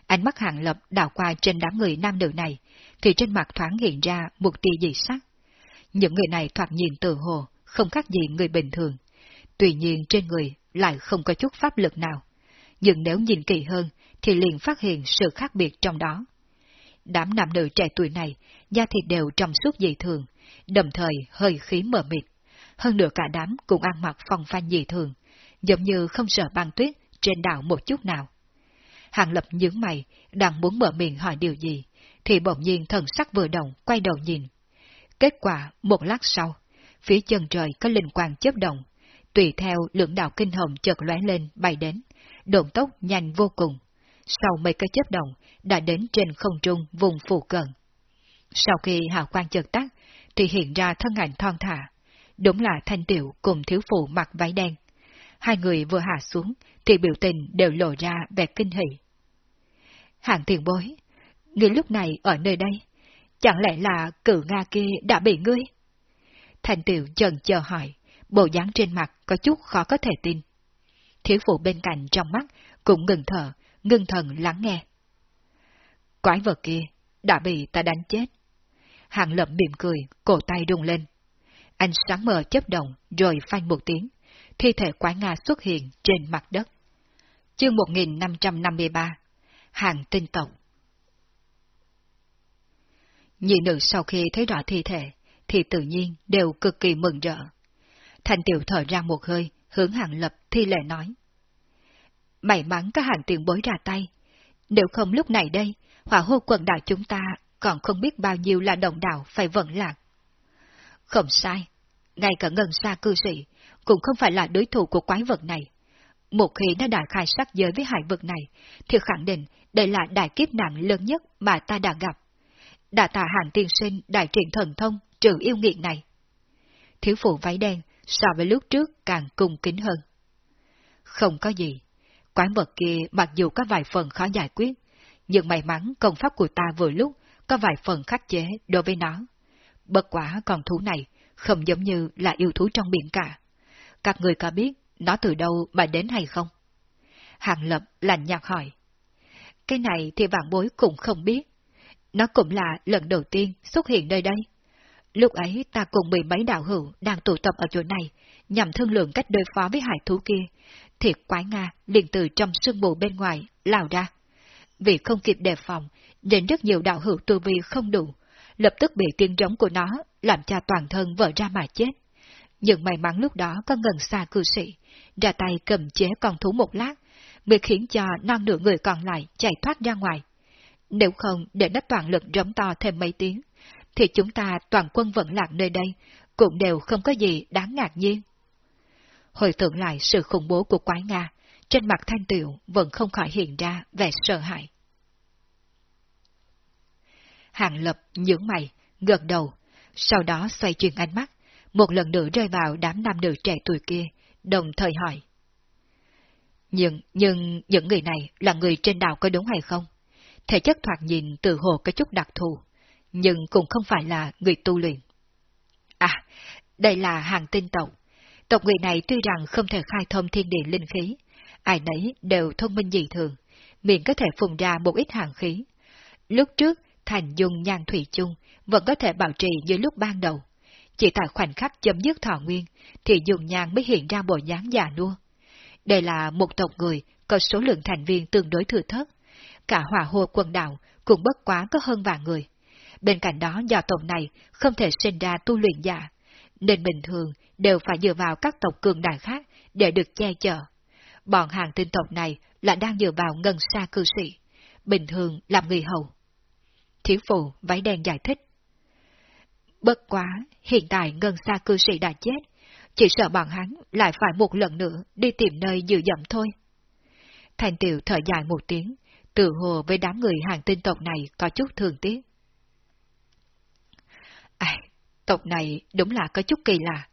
Ánh mắt hàng lập đảo qua trên đám người nam nữ này, thì trên mặt thoáng hiện ra một tia dị sắc. Những người này thoạt nhìn từ hồ, không khác gì người bình thường. Tuy nhiên trên người lại không có chút pháp lực nào. Nhưng nếu nhìn kỹ hơn, thì liền phát hiện sự khác biệt trong đó. đám nam nữ trẻ tuổi này, da thịt đều trong suốt dị thường, đồng thời hơi khí mờ mịt. Hơn nữa cả đám cũng ăn mặc phong phanh dị thường, giống như không sợ băng tuyết trên đảo một chút nào. Hàng lập nhướng mày, đang muốn mở miệng hỏi điều gì, thì bỗng nhiên thần sắc vừa động, quay đầu nhìn. Kết quả, một lát sau, phía chân trời có linh quang chớp động, tùy theo lượng đạo kinh hồng chợt lóe lên bay đến, độn tốc nhanh vô cùng. Sau mấy cái chớp động, đã đến trên không trung vùng phù cận. Sau khi hào quang chợt tắt, thì hiện ra thân ảnh thon thả. Đúng là thanh tiểu cùng thiếu phụ mặc váy đen. Hai người vừa hạ xuống, thì biểu tình đều lộ ra vẻ kinh hỉ. Hàng tiền bối, ngươi lúc này ở nơi đây, chẳng lẽ là cử Nga kia đã bị ngươi? thành tiểu chần chờ hỏi, bộ dáng trên mặt có chút khó có thể tin. Thiếu phụ bên cạnh trong mắt cũng ngừng thở, ngưng thần lắng nghe. Quái vật kia đã bị ta đánh chết. Hàng lậm mỉm cười, cổ tay rung lên. Ánh sáng mờ chấp động rồi phanh một tiếng, thi thể quái Nga xuất hiện trên mặt đất. Chương 1553 Hàng tinh tộc Nhị nữ sau khi thấy rõ thi thể, thì tự nhiên đều cực kỳ mừng rỡ. Thành tiểu thở ra một hơi, hướng hàng lập thi lệ nói. May mắn có hàng tiền bối ra tay. Nếu không lúc này đây, hỏa hô quần đảo chúng ta còn không biết bao nhiêu là đồng đạo phải vận lạc. Không sai, ngay cả ngân xa cư sĩ cũng không phải là đối thủ của quái vật này. Một khi nó đã khai sắc giới với hải vực này, thì khẳng định đây là đại kiếp nạn lớn nhất mà ta đã gặp. Đã tà hàng tiên sinh đại truyền thần thông trừ yêu nghiệt này. Thiếu phụ váy đen so với lúc trước càng cung kính hơn. Không có gì. Quái vật kia mặc dù có vài phần khó giải quyết, nhưng may mắn công pháp của ta vừa lúc có vài phần khắc chế đối với nó. Bất quả con thú này không giống như là yêu thú trong biển cả. Các người có biết nó từ đâu mà đến hay không? Hàng Lập lạnh nhạt hỏi. Cái này thì vạn bối cũng không biết. Nó cũng là lần đầu tiên xuất hiện nơi đây. Lúc ấy ta cùng mười mấy đạo hữu đang tụ tập ở chỗ này, nhằm thương lượng cách đối phó với hải thú kia. Thiệt quái Nga liền từ trong sương mù bên ngoài, lao ra. Vì không kịp đề phòng, nên rất nhiều đạo hữu tu vi không đủ, lập tức bị tiếng giống của nó làm cho toàn thân vỡ ra mà chết. Nhưng may mắn lúc đó có ngần xa cư sĩ, ra tay cầm chế con thú một lát, mới khiến cho non nửa người còn lại chạy thoát ra ngoài. Nếu không để nó toàn lực rống to thêm mấy tiếng, thì chúng ta toàn quân vẫn lạc nơi đây cũng đều không có gì đáng ngạc nhiên. Hồi tưởng lại sự khủng bố của quái Nga, trên mặt thanh tiểu vẫn không khỏi hiện ra vẻ sợ hãi. Hàng lập nhướng mày, gật đầu, sau đó xoay chuyển ánh mắt, một lần nữa rơi vào đám nam nữ trẻ tuổi kia, đồng thời hỏi. Nhưng, nhưng những người này là người trên đảo có đúng hay không? Thể chất thoạt nhìn từ hồ có chút đặc thù, nhưng cũng không phải là người tu luyện. À, đây là hàng tinh tộc. Tộc người này tuy rằng không thể khai thông thiên địa linh khí, ai nấy đều thông minh dị thường, miệng có thể phùng ra một ít hàng khí. Lúc trước, thành dung nhan thủy chung vẫn có thể bảo trì như lúc ban đầu. Chỉ tại khoảnh khắc chấm dứt thọ nguyên, thì dường nhang mới hiện ra bộ dáng già nua. Đây là một tộc người có số lượng thành viên tương đối thừa thớt, Cả hỏa hồ quần đảo cũng bất quá có hơn vài người. Bên cạnh đó do tộc này không thể sinh ra tu luyện giả, nên bình thường đều phải dựa vào các tộc cường đại khác để được che chở. Bọn hàng tinh tộc này là đang dựa vào ngân xa cư sĩ, bình thường làm người hầu. Thiếu phụ váy đen giải thích. Bất quá, hiện tại ngân xa cư sĩ đã chết, chỉ sợ bọn hắn lại phải một lần nữa đi tìm nơi dự dậm thôi. Thành tiểu thở dài một tiếng, tự hồ với đám người hàng tinh tộc này có chút thường tiếc. À, tộc này đúng là có chút kỳ lạ.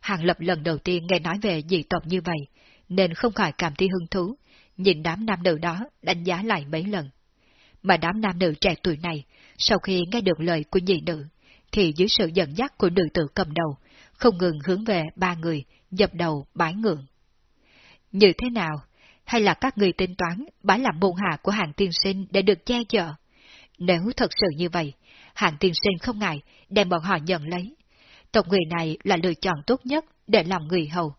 Hàng lập lần đầu tiên nghe nói về dị tộc như vậy, nên không khỏi cảm thấy hứng thú, nhìn đám nam nữ đó đánh giá lại mấy lần. Mà đám nam nữ trẻ tuổi này, sau khi nghe được lời của nhị nữ, thì dưới sự dẫn dắt của nữ tử cầm đầu, không ngừng hướng về ba người, dập đầu bái ngưỡng. Như thế nào? Hay là các người tính toán bái làm môn hạ của hàng tiên sinh để được che chở? Nếu thật sự như vậy, hàng tiên sinh không ngại đem bọn họ nhận lấy. Tộc người này là lựa chọn tốt nhất để làm người hầu.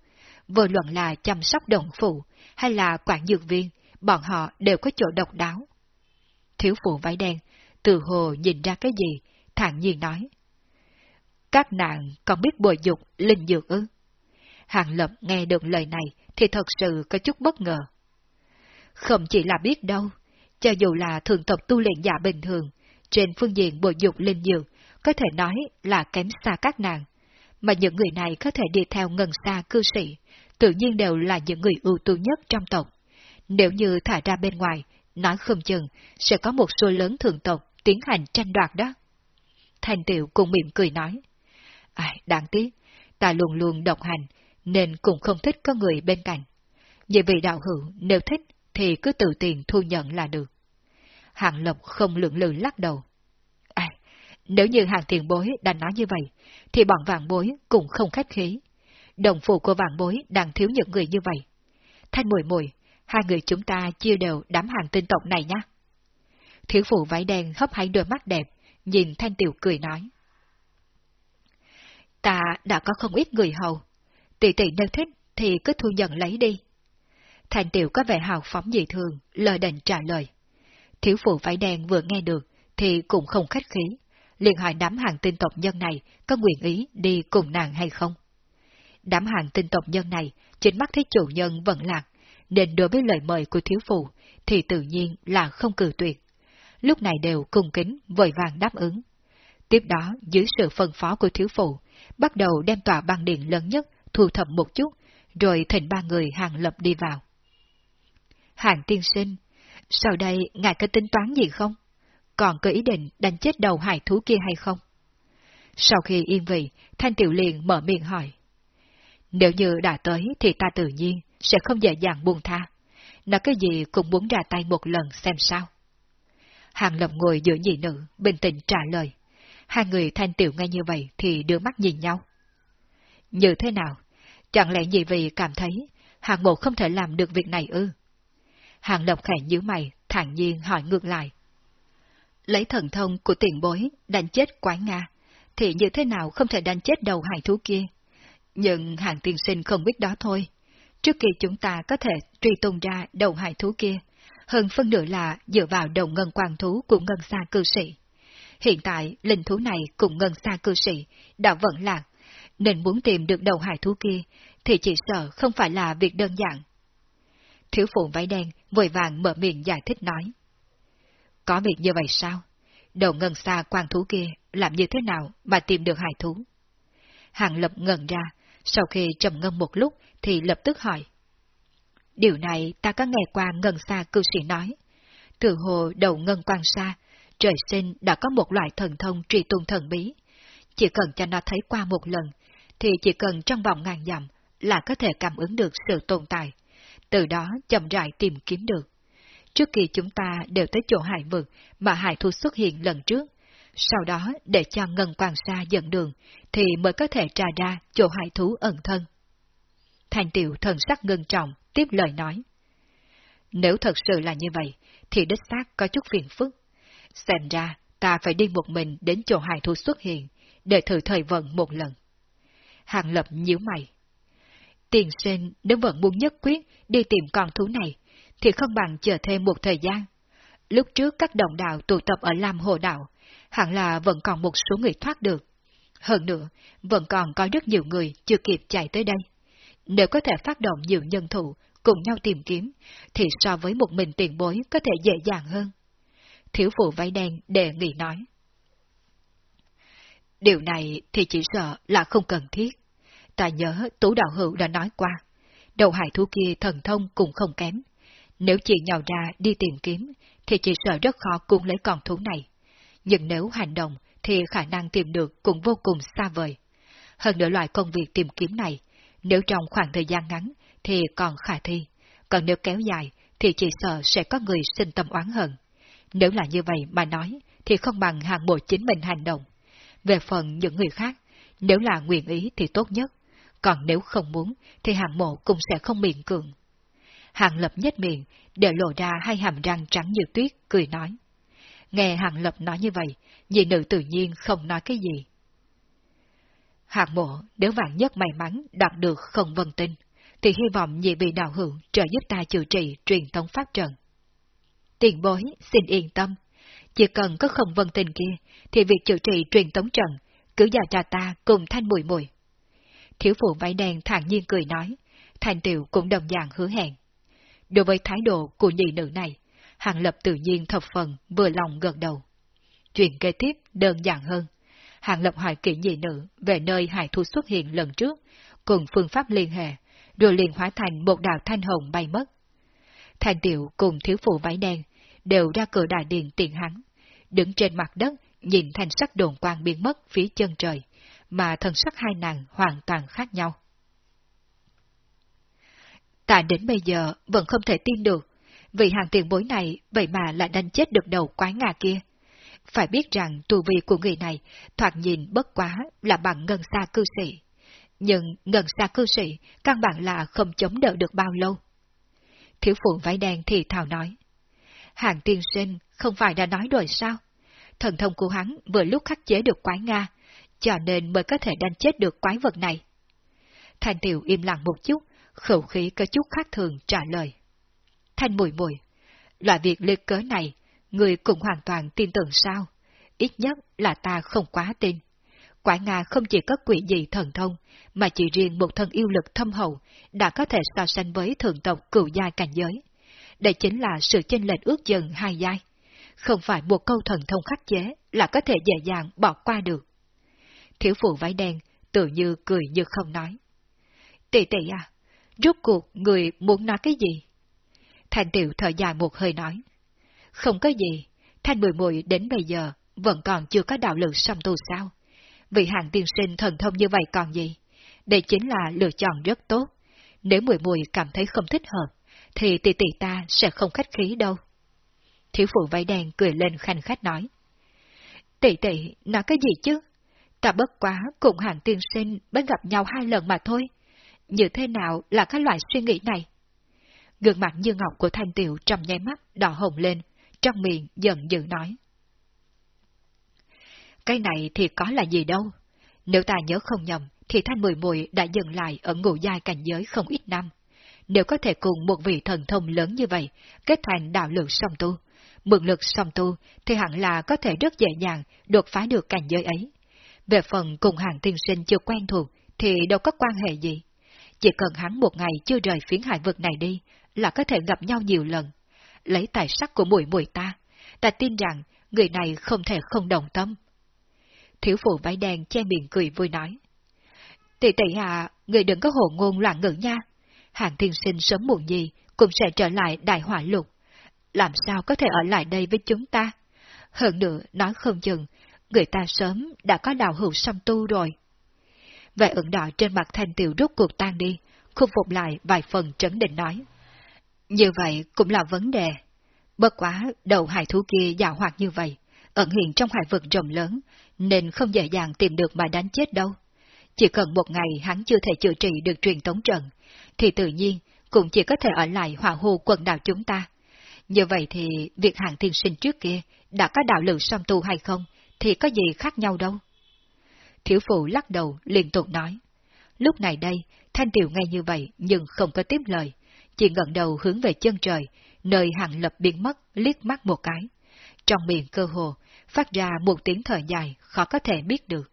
Vô luận là chăm sóc đồng phụ hay là quản dược viên, bọn họ đều có chỗ độc đáo. Thiếu phụ váy đen, từ hồ nhìn ra cái gì, thản nhiên nói. Các nàng còn biết bồi dục linh dược ư? Hàng Lập nghe được lời này thì thật sự có chút bất ngờ. Không chỉ là biết đâu, cho dù là thường tộc tu luyện giả bình thường, trên phương diện bồi dục linh dược, có thể nói là kém xa các nàng. Mà những người này có thể đi theo ngần xa cư sĩ, tự nhiên đều là những người ưu tú nhất trong tộc. Nếu như thả ra bên ngoài, nói không chừng sẽ có một số lớn thường tộc tiến hành tranh đoạt đó. Thành tiểu cùng miệng cười nói. Ai, đáng tiếc, ta luôn luôn độc hành, nên cũng không thích có người bên cạnh. Như vị đạo hữu, nếu thích, thì cứ tự tiền thu nhận là được. Hàng Lộc không lượng lự lắc đầu. À, nếu như hàng tiền bối đã nói như vậy, thì bọn vạn bối cũng không khách khí. Đồng phụ của vạn bối đang thiếu những người như vậy. Thanh mùi mùi, hai người chúng ta chia đều đám hàng tinh tộc này nhé. Thiếu phụ váy đen hấp hãy đôi mắt đẹp, nhìn Thanh Tiểu cười nói. Ta đã có không ít người hầu, tỷ tỷ nếu thích thì cứ thu nhận lấy đi. thành Tiểu có vẻ hào phóng dị thường, lời đành trả lời. Thiếu phụ vải đen vừa nghe được thì cũng không khách khí, liền hỏi đám hàng tinh tộc nhân này có nguyện ý đi cùng nàng hay không. Đám hàng tinh tộc nhân này chính mắt thấy chủ nhân vẫn lạc, nên đối với lời mời của thiếu phụ thì tự nhiên là không cử tuyệt. Lúc này đều cung kính, vội vàng đáp ứng. Tiếp đó, dưới sự phân phó của thiếu phụ, bắt đầu đem tòa băng điện lớn nhất thu thập một chút, rồi thỉnh ba người hàng lập đi vào. Hàng tiên sinh, sau đây ngài có tính toán gì không? Còn có ý định đánh chết đầu hải thú kia hay không? Sau khi yên vị, Thanh Tiểu liền mở miệng hỏi. Nếu như đã tới thì ta tự nhiên sẽ không dễ dàng buông tha. Nó cái gì cũng muốn ra tay một lần xem sao. Hàng Lập ngồi giữa nhị nữ, bình tĩnh trả lời. Hai người Thanh Tiểu nghe như vậy thì đưa mắt nhìn nhau. Như thế nào? Chẳng lẽ nhị vị cảm thấy hạng mộ không thể làm được việc này ư? Hàng lộc khẽ nhíu mày, thản nhiên hỏi ngược lại. Lấy thần thông của tiền bối, đánh chết quái Nga, thì như thế nào không thể đánh chết đầu hải thú kia? Nhưng hàng tiên sinh không biết đó thôi. Trước khi chúng ta có thể truy tung ra đầu hải thú kia, hơn phân nửa là dựa vào đầu ngân quang thú của ngân xa cư sĩ. Hiện tại, linh thú này cùng ngân xa cư sĩ đã vẫn lạc, nên muốn tìm được đầu hải thú kia thì chỉ sợ không phải là việc đơn giản. Thiếu phụ váy đen vội vàng mở miệng giải thích nói. Có việc như vậy sao? Đầu ngân xa quan thú kia làm như thế nào mà tìm được hải thú? Hàng lập ngần ra, sau khi trầm ngâm một lúc thì lập tức hỏi. Điều này ta có nghe qua ngân xa cư sĩ nói. Từ hồ đầu ngân quan xa, trời sinh đã có một loại thần thông truy tung thần bí. Chỉ cần cho nó thấy qua một lần, thì chỉ cần trong vòng ngàn dặm là có thể cảm ứng được sự tồn tại, từ đó chậm rãi tìm kiếm được. Trước khi chúng ta đều tới chỗ hải vực mà hải thu xuất hiện lần trước, sau đó để cho ngân quan xa dẫn đường, thì mới có thể tra ra chỗ hải thú ẩn thân. Thành tiểu thần sắc ngân trọng, tiếp lời nói. Nếu thật sự là như vậy, thì đích xác có chút phiền phức. Xem ra, ta phải đi một mình đến chỗ hải thú xuất hiện, để thử thời vận một lần. Hàng lập nhíu mày. Tiền sinh nếu vẫn muốn nhất quyết đi tìm con thú này, thì không bằng chờ thêm một thời gian. Lúc trước các đồng đạo tụ tập ở Lam Hồ Đạo, hẳn là vẫn còn một số người thoát được. Hơn nữa, vẫn còn có rất nhiều người chưa kịp chạy tới đây. Nếu có thể phát động nhiều nhân thủ cùng nhau tìm kiếm, thì so với một mình tiền bối có thể dễ dàng hơn. Thiếu phụ váy đen đề nghị nói. Điều này thì chỉ sợ là không cần thiết. Ta nhớ Tú Đạo Hữu đã nói qua, đầu hải thú kia thần thông cũng không kém. Nếu chỉ nhào ra đi tìm kiếm, thì chỉ sợ rất khó cuốn lấy con thú này. Nhưng nếu hành động, thì khả năng tìm được cũng vô cùng xa vời. Hơn nữa loại công việc tìm kiếm này, nếu trong khoảng thời gian ngắn thì còn khả thi, còn nếu kéo dài thì chỉ sợ sẽ có người sinh tâm oán hận. Nếu là như vậy mà nói, thì không bằng hàng bộ chính mình hành động. Về phần những người khác, nếu là nguyện ý thì tốt nhất, còn nếu không muốn thì hàng mộ cũng sẽ không miệng cường. Hàng lập nhất miệng, để lộ ra hai hàm răng trắng như tuyết, cười nói. Nghe hàng lập nói như vậy, nhị nữ tự nhiên không nói cái gì. Hàng mộ, nếu vạn nhất may mắn đạt được không vân tinh, thì hy vọng nhị vị đạo hữu trợ giúp ta chữa trị truyền thống pháp trận. Tiền bối, xin yên tâm, Chỉ cần có không vân tình kia, thì việc chữa trị truyền tống trận, cứ giao cho ta cùng thanh mùi mùi. Thiếu phụ váy đen thản nhiên cười nói, thành tiểu cũng đồng dạng hứa hẹn. Đối với thái độ của nhị nữ này, Hàng Lập tự nhiên thập phần vừa lòng gật đầu. Chuyện kế tiếp đơn giản hơn. Hàng Lập hỏi kỹ nhị nữ về nơi hải thu xuất hiện lần trước, cùng phương pháp liên hệ, rồi liền hóa thành một đạo thanh hồng bay mất. thành tiểu cùng thiếu phụ váy đen đều ra cửa đại điện tiện hắn, đứng trên mặt đất nhìn thành sắc đồn quang biến mất phía chân trời, mà thần sắc hai nàng hoàn toàn khác nhau. Ta đến bây giờ vẫn không thể tin được, vì hàng tiền bối này vậy mà lại đánh chết được đầu quái ngà kia. Phải biết rằng tu vi của người này thoạt nhìn bất quá là bằng ngân xa cư sĩ. Nhưng ngân xa cư sĩ căn bản là không chống đỡ được bao lâu. Thiếu phụ váy đen thì thào nói. Hàng tiên sinh không phải đã nói rồi sao? Thần thông của hắn vừa lúc khắc chế được quái Nga, cho nên mới có thể đánh chết được quái vật này. Thanh tiểu im lặng một chút, khẩu khí có chút khác thường trả lời. Thanh mùi mùi, loại việc liệt cớ này, người cũng hoàn toàn tin tưởng sao? Ít nhất là ta không quá tin. Quái Nga không chỉ có quỷ gì thần thông, mà chỉ riêng một thân yêu lực thâm hậu đã có thể so sánh với thượng tộc cửu gia cảnh giới. Đây chính là sự chênh lệch ước dần hai giai. Không phải một câu thần thông khắc chế là có thể dễ dàng bỏ qua được. Thiếu phụ váy đen tự như cười như không nói. Tỷ tỷ à, rốt cuộc người muốn nói cái gì? Thanh tiểu thở dài một hơi nói. Không có gì, thanh mười mùi đến bây giờ vẫn còn chưa có đạo lực song tu sao. Vị hàng tiên sinh thần thông như vậy còn gì? Đây chính là lựa chọn rất tốt. Nếu mùi mùi cảm thấy không thích hợp, thì tỷ tỷ ta sẽ không khách khí đâu. Thiếu phụ váy đen cười lên khanh khách nói. Tỷ tỷ, nói cái gì chứ? Ta bất quá cùng hàng tiên sinh mới gặp nhau hai lần mà thôi. Như thế nào là cái loại suy nghĩ này? Gương mặt như ngọc của thanh tiểu trong nháy mắt đỏ hồng lên, trong miệng giận dữ nói. Cái này thì có là gì đâu. Nếu ta nhớ không nhầm, thì thanh mười mùi đã dừng lại ở ngũ giai cảnh giới không ít năm. Nếu có thể cùng một vị thần thông lớn như vậy, kết thành đạo lực song tu, mượn lực song tu, thì hẳn là có thể rất dễ dàng đột phá được cảnh giới ấy. Về phần cùng hàng tiên sinh chưa quen thuộc, thì đâu có quan hệ gì. Chỉ cần hắn một ngày chưa rời phiến hải vực này đi, là có thể gặp nhau nhiều lần. Lấy tài sắc của mùi mùi ta, ta tin rằng người này không thể không đồng tâm. Thiếu phụ váy đen che miệng cười vui nói. Tỷ tỷ à, người đừng có hồ ngôn loạn ngữ nha. Hàng thiên sinh sớm muộn gì cũng sẽ trở lại đại hỏa lục. Làm sao có thể ở lại đây với chúng ta? Hơn nữa, nói không chừng, người ta sớm đã có đạo hữu song tu rồi. Vẻ ửng đỏ trên mặt thanh tiểu rút cuộc tan đi, khôi phục lại vài phần trấn định nói. Như vậy cũng là vấn đề. Bất quá, đầu hải thú kia dạo hoạt như vậy, ẩn hiện trong hải vực rộng lớn, nên không dễ dàng tìm được mà đánh chết đâu. Chỉ cần một ngày hắn chưa thể chữa trị được truyền tống trận, thì tự nhiên cũng chỉ có thể ở lại hỏa hô quần đảo chúng ta. Như vậy thì việc hạng thiên sinh trước kia đã có đạo lực song tu hay không, thì có gì khác nhau đâu. Thiếu phụ lắc đầu liên tục nói. Lúc này đây, Thanh Tiểu nghe như vậy nhưng không có tiếp lời, chỉ ngẩng đầu hướng về chân trời, nơi hàng lập biến mất, liếc mắt một cái. Trong miệng cơ hồ, phát ra một tiếng thở dài khó có thể biết được.